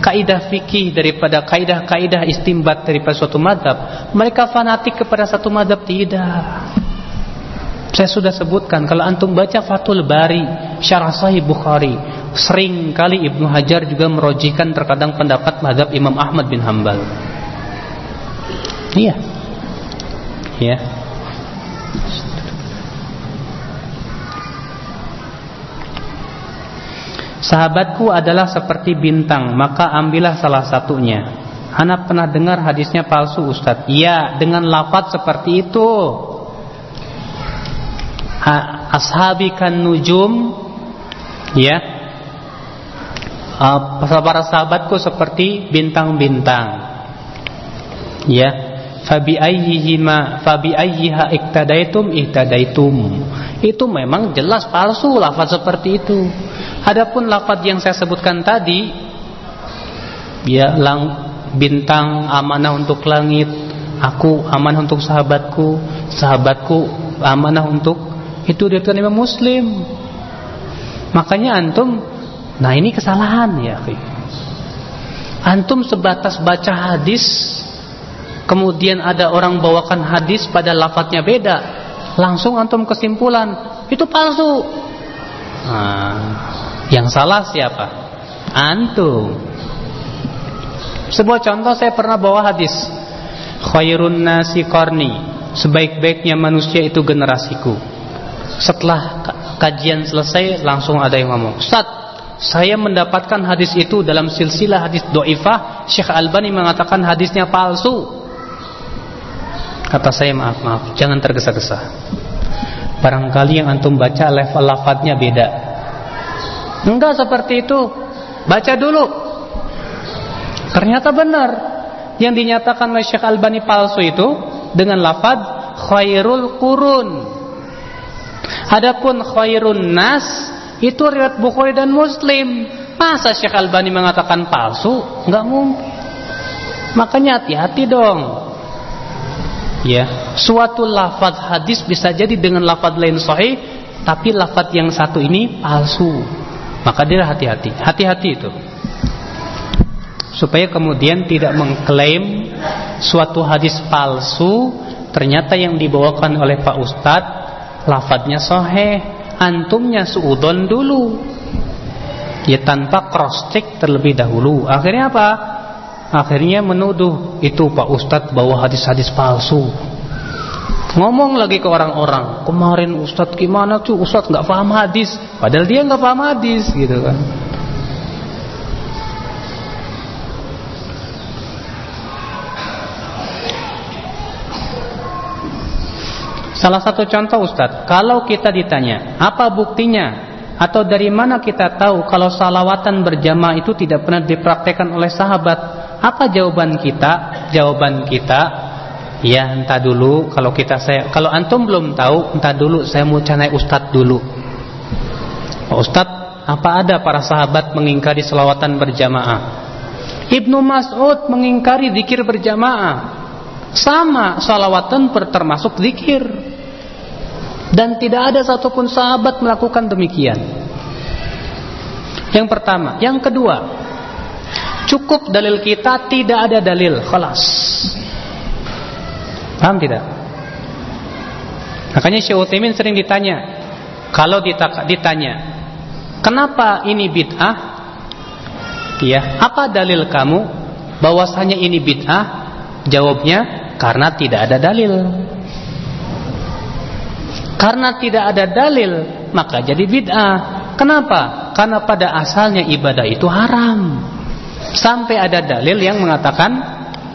kaidah fikih daripada kaidah-kaidah istimbat daripada suatu madhab mereka fanatik kepada satu madhab tidak saya sudah sebutkan kalau antum baca Fathul Bari, Syarah Sahih Bukhari, sering kali Ibnu Hajar juga merojikan terkadang pendapat madhab Imam Ahmad bin Hambal. Iya. Iya. Sahabatku adalah seperti bintang, maka ambillah salah satunya. Anak pernah dengar hadisnya palsu Ustadz. Iya, dengan lafaz seperti itu ashabi kan nujum ya. Para sahabatku seperti bintang-bintang ya. Fabi ayyihima fabi ayyiha iktadaitum iktadaitum. Itu memang jelas palsu lafaz seperti itu. Adapun lafaz yang saya sebutkan tadi ya lang bintang amanah untuk langit aku amanah untuk sahabatku sahabatku amanah untuk itu diriwayatkan Imam Muslim. Makanya antum nah ini kesalahan ya, Antum sebatas baca hadis kemudian ada orang bawakan hadis pada lafadznya beda, langsung antum kesimpulan itu palsu. Nah, yang salah siapa? Antum. Sebuah contoh saya pernah bawa hadis. Khairun nasi qarni. Sebaik-baiknya manusia itu generasiku. Setelah kajian selesai langsung ada yang ngomong, "Ustaz, saya mendapatkan hadis itu dalam silsilah hadis do'ifah. Syekh Albani mengatakan hadisnya palsu. Kata saya maaf maaf Jangan tergesa-gesa. Barangkali yang antum baca level lafadnya beda. Enggak seperti itu. Baca dulu. Ternyata benar. Yang dinyatakan oleh Syekh Albani palsu itu Dengan lafad Khairul Qurun Adapun khairun nas itu riwayat Bukhari dan Muslim. Masa Syekh Albani mengatakan palsu? Enggak mungkin. Makanya hati-hati dong. Ya, suatu lafaz hadis bisa jadi dengan lafaz lain sahih, tapi lafaz yang satu ini palsu. Maka dia hati-hati. Hati-hati itu. Supaya kemudian tidak mengklaim suatu hadis palsu, ternyata yang dibawakan oleh Pak Ustadz lafadznya sahih, antumnya suudon dulu. Ya tanpa cross check terlebih dahulu. Akhirnya apa? Akhirnya menuduh itu Pak Ustadz bawa hadis-hadis palsu. Ngomong lagi ke orang-orang, kemarin Ustadz gimana tuh? Ustadz nggak paham hadis, padahal dia nggak paham hadis, gitu kan? Salah satu contoh Ustadz, kalau kita ditanya, apa buktinya? Atau dari mana kita tahu kalau salawatan berjamaah itu tidak pernah dipraktekkan oleh sahabat? Apa jawaban kita? Jawaban kita ya entah dulu kalau kita saya kalau antum belum tahu entah dulu saya mau canai ustad dulu. Pak Ustad, apa ada para sahabat mengingkari selawatan berjamaah? Ibnu Mas'ud mengingkari zikir berjamaah. Sama salawatan termasuk zikir. Dan tidak ada satupun sahabat melakukan demikian. Yang pertama, yang kedua, Cukup dalil kita tidak ada dalil, kelas. Paham tidak? Makanya Syekh Utsaimin sering ditanya, kalau ditanya, kenapa ini bid'ah? Ya, apa dalil kamu bahwasanya ini bid'ah? Jawabnya, karena tidak ada dalil. Karena tidak ada dalil, maka jadi bid'ah. Kenapa? Karena pada asalnya ibadah itu haram. Sampai ada dalil yang mengatakan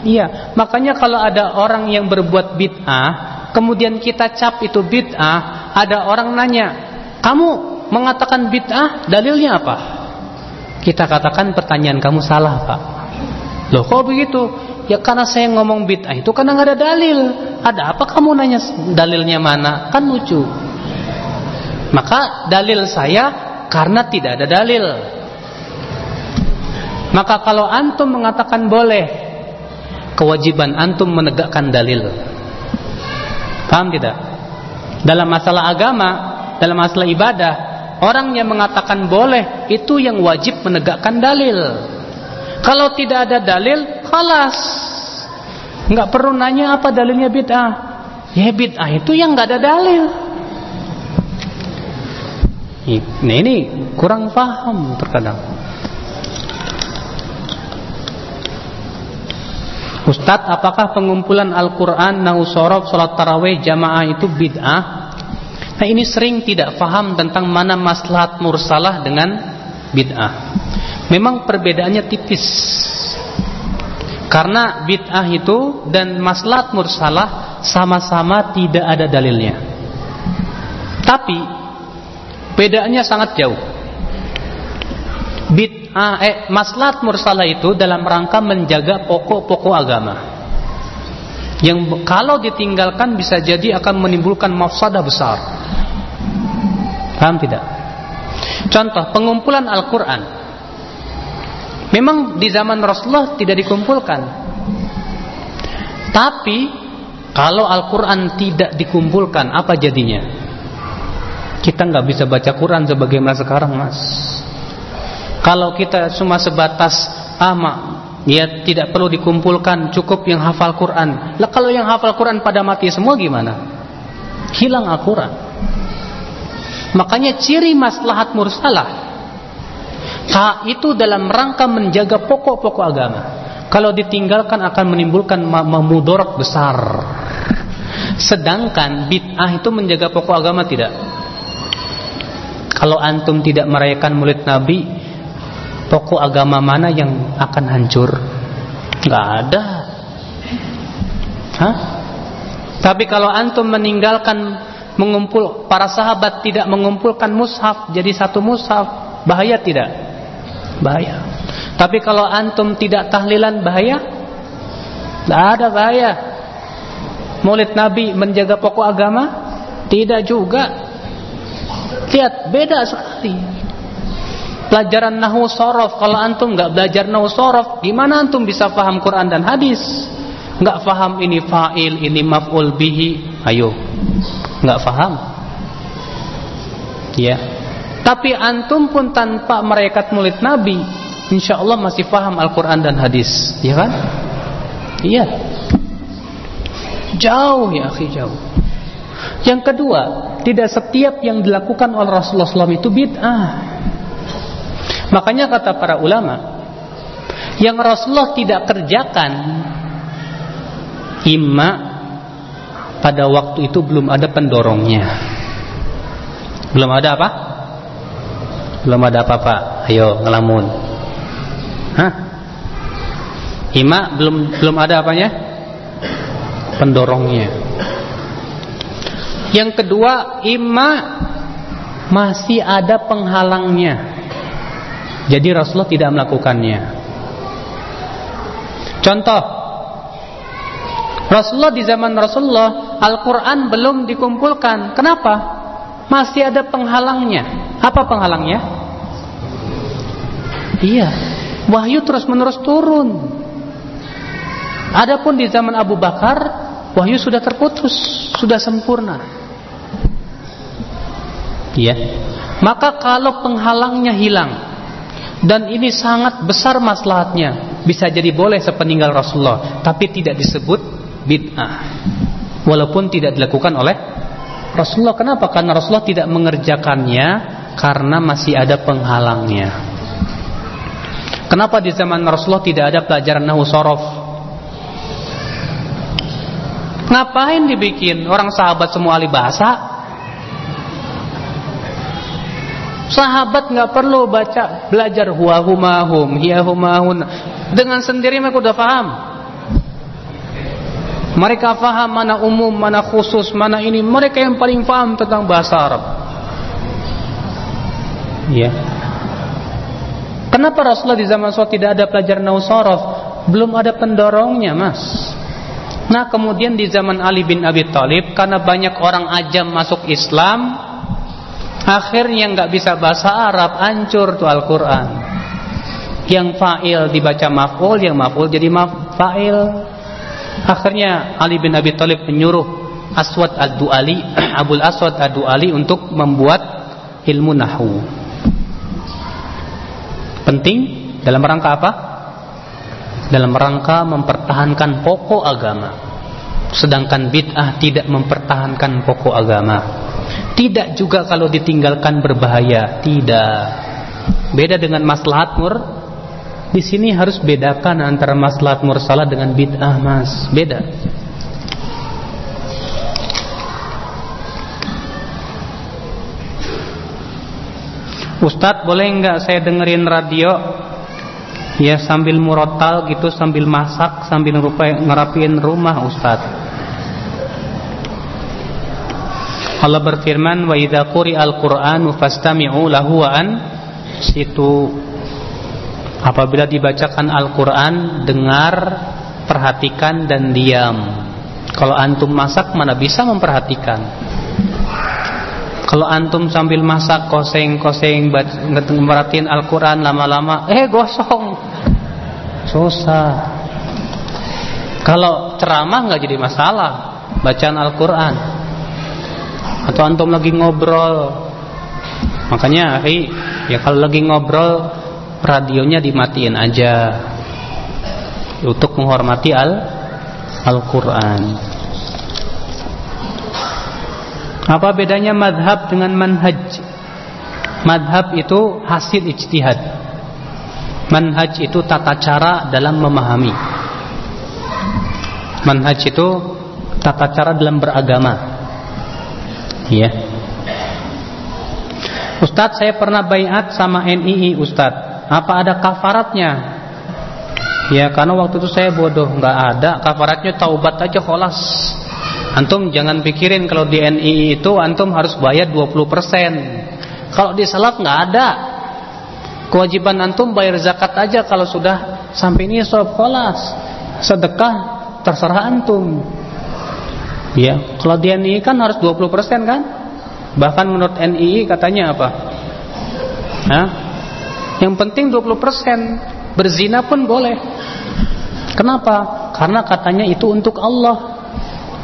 iya. Makanya kalau ada orang yang berbuat bid'ah, kemudian kita cap itu bid'ah, ada orang nanya, "Kamu mengatakan bid'ah, dalilnya apa?" Kita katakan pertanyaan kamu salah, Pak. Loh, kok begitu? Ya karena saya ngomong bid'ah itu karena nggak ada dalil. Ada apa kamu nanya dalilnya mana? Kan lucu. Maka dalil saya karena tidak ada dalil. Maka kalau antum mengatakan boleh, kewajiban antum menegakkan dalil. Paham tidak? Dalam masalah agama, dalam masalah ibadah, orang yang mengatakan boleh itu yang wajib menegakkan dalil. Kalau tidak ada dalil, kalas. Enggak perlu nanya apa dalilnya bid'ah. Ya bid'ah itu yang enggak ada dalil. Nah ini kurang paham terkadang. Ustadz, apakah pengumpulan Al-Quran, Nausorof, Salat Tarawih, Jamaah itu bid'ah? Nah ini sering tidak faham tentang mana maslahat mursalah dengan bid'ah. Memang perbedaannya tipis. Karena bid'ah itu dan maslahat mursalah sama-sama tidak ada dalilnya. Tapi bedanya sangat jauh. Bid ah, eh, maslahat mursalah itu dalam rangka menjaga pokok-pokok agama. Yang kalau ditinggalkan bisa jadi akan menimbulkan mafsadah besar. Paham tidak? Contoh pengumpulan Al-Qur'an. Memang di zaman Rasulullah tidak dikumpulkan. Tapi kalau Al-Qur'an tidak dikumpulkan, apa jadinya? Kita nggak bisa baca Quran sebagaimana sekarang, Mas. Kalau kita cuma sebatas ama, ya tidak perlu dikumpulkan, cukup yang hafal Quran. Lah kalau yang hafal Quran pada mati semua gimana? Hilang Al-Quran. Makanya ciri maslahat mursalah ha, itu dalam rangka menjaga pokok-pokok agama. Kalau ditinggalkan akan menimbulkan memudarat besar. Sedangkan bid'ah itu menjaga pokok agama tidak. Kalau antum tidak merayakan Maulid Nabi, Pokok agama mana yang akan hancur? Gak ada. Hah? Tapi kalau antum meninggalkan mengumpul para sahabat tidak mengumpulkan mushaf jadi satu mushaf, bahaya tidak? Bahaya. Tapi kalau antum tidak tahlilan bahaya? Tidak ada bahaya. Maulid Nabi menjaga pokok agama? Tidak juga. Lihat, beda sekali. Pelajaran nahu sorof, kalau antum nggak belajar nahu sorof, gimana antum bisa paham Quran dan hadis? Nggak paham ini fa'il, ini maf'ul bihi, ayo, nggak paham. Ya. Tapi antum pun tanpa merekat mulut Nabi, insya Allah masih paham Al-Quran dan hadis, ya kan? Iya. Jauh ya akhi jauh. Yang kedua, tidak setiap yang dilakukan oleh Rasulullah SAW itu bid'ah. Makanya kata para ulama, yang Rasulullah tidak kerjakan, imma pada waktu itu belum ada pendorongnya. Belum ada apa? Belum ada apa-apa. Ayo ngelamun. Hah? Ima belum belum ada apanya? Pendorongnya. Yang kedua, ima masih ada penghalangnya. Jadi Rasulullah tidak melakukannya. Contoh, Rasulullah di zaman Rasulullah Al-Quran belum dikumpulkan. Kenapa? Masih ada penghalangnya. Apa penghalangnya? Iya, wahyu terus menerus turun. Adapun di zaman Abu Bakar, wahyu sudah terputus, sudah sempurna. Ya. Maka kalau penghalangnya hilang dan ini sangat besar maslahatnya, bisa jadi boleh sepeninggal Rasulullah, tapi tidak disebut bid'ah. Walaupun tidak dilakukan oleh Rasulullah. Kenapa? Karena Rasulullah tidak mengerjakannya karena masih ada penghalangnya. Kenapa di zaman Rasulullah tidak ada pelajaran nahu sorof? Ngapain dibikin? Orang sahabat semua ahli bahasa Sahabat nggak perlu baca belajar huwa humahum hiya humahun. Dengan sendiri mereka udah paham. Mereka paham mana umum, mana khusus, mana ini. Mereka yang paling paham tentang bahasa Arab. Ya. Kenapa Rasulullah di zaman saat tidak ada pelajaran nausorof? Belum ada pendorongnya, Mas. Nah, kemudian di zaman Ali bin Abi Thalib karena banyak orang ajam masuk Islam, Akhirnya nggak bisa bahasa Arab, hancur tuh Al-Quran. Yang fa'il dibaca maf'ul, yang maf'ul jadi fa'il. Akhirnya Ali bin Abi Thalib menyuruh Aswad ad-Du'ali, [clears throat] Abul Aswad ad-Du'ali untuk membuat ilmu nahu. Penting dalam rangka apa? Dalam rangka mempertahankan pokok agama. Sedangkan bid'ah tidak mempertahankan pokok agama. Tidak juga kalau ditinggalkan berbahaya, tidak. Beda dengan maslahat mur. Di sini harus bedakan antara maslahat mursalah dengan bid'ah, Mas. Beda. Ustadz boleh nggak saya dengerin radio? Ya sambil murotal gitu sambil masak sambil ngerapiin rumah Ustadz. Allah berfirman wa idza quri'al qur'anu fastami'u lahu wa an situ apabila dibacakan Al-Qur'an dengar perhatikan dan diam. Kalau antum masak mana bisa memperhatikan kalau antum sambil masak koseng-koseng merhatiin Al-Quran lama-lama Eh gosong. Susah. Kalau ceramah nggak jadi masalah Bacaan Al-Quran. Atau antum lagi ngobrol. Makanya hey, ya kalau lagi ngobrol radionya dimatiin aja. Untuk menghormati al Al-Quran apa bedanya madhab dengan manhaj? Madhab itu hasil ijtihad. Manhaj itu tata cara dalam memahami. Manhaj itu tata cara dalam beragama. Ya. Ustadz saya pernah bayat sama NII Ustadz. Apa ada kafaratnya? Ya karena waktu itu saya bodoh. Nggak ada. Kafaratnya taubat aja kholas Antum jangan pikirin kalau di NII itu antum harus bayar 20% Kalau di salaf nggak ada Kewajiban antum bayar zakat aja kalau sudah sampai ini sob kholas Sedekah terserah antum Ya, kalau dia ini kan harus 20% kan? Bahkan menurut NII katanya apa? Hah? Yang penting 20% berzina pun boleh. Kenapa? Karena katanya itu untuk Allah.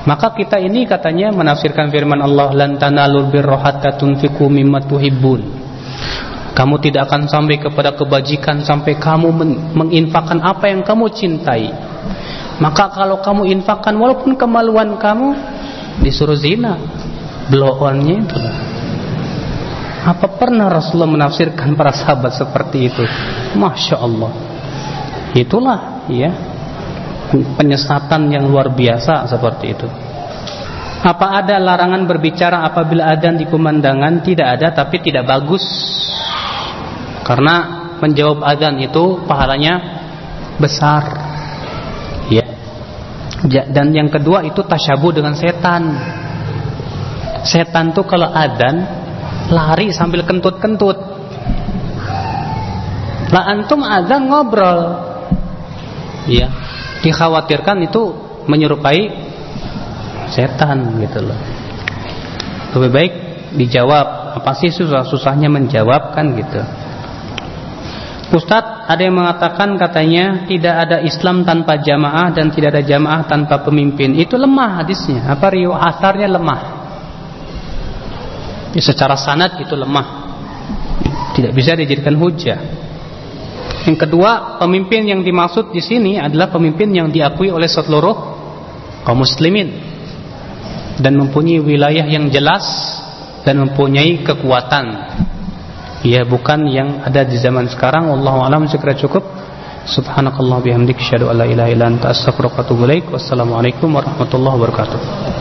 Maka kita ini katanya menafsirkan firman Allah lan tanalul birra hatta tunfiqu mimma tuhibbun. Kamu tidak akan sampai kepada kebajikan sampai kamu menginfakkan apa yang kamu cintai. Maka kalau kamu infakkan walaupun kemaluan kamu disuruh zina, blow onnya itu. Apa pernah Rasulullah menafsirkan para sahabat seperti itu? Masya Allah. Itulah ya penyesatan yang luar biasa seperti itu. Apa ada larangan berbicara apabila adzan di kumandangan? Tidak ada, tapi tidak bagus. Karena menjawab adzan itu pahalanya besar. Ya. Dan yang kedua itu tasyabuh dengan setan. Setan tuh kalau adan lari sambil kentut-kentut. Lah antum adan ngobrol. Ya. Dikhawatirkan itu menyerupai setan gitu loh. Lebih baik dijawab. Apa sih susah-susahnya menjawab kan gitu. Ustadz ada yang mengatakan katanya tidak ada Islam tanpa jamaah dan tidak ada jamaah tanpa pemimpin. Itu lemah hadisnya. Apa riwayat asarnya lemah ya, secara sanad itu lemah tidak bisa dijadikan hujah yang kedua pemimpin yang dimaksud di sini adalah pemimpin yang diakui oleh seluruh kaum muslimin dan mempunyai wilayah yang jelas dan mempunyai kekuatan. Ya bukan yang ada di zaman sekarang. Wallahu alam segera cukup. Subhanakallah bihamdik syadu alla ilaha wassalamualaikum warahmatullahi wabarakatuh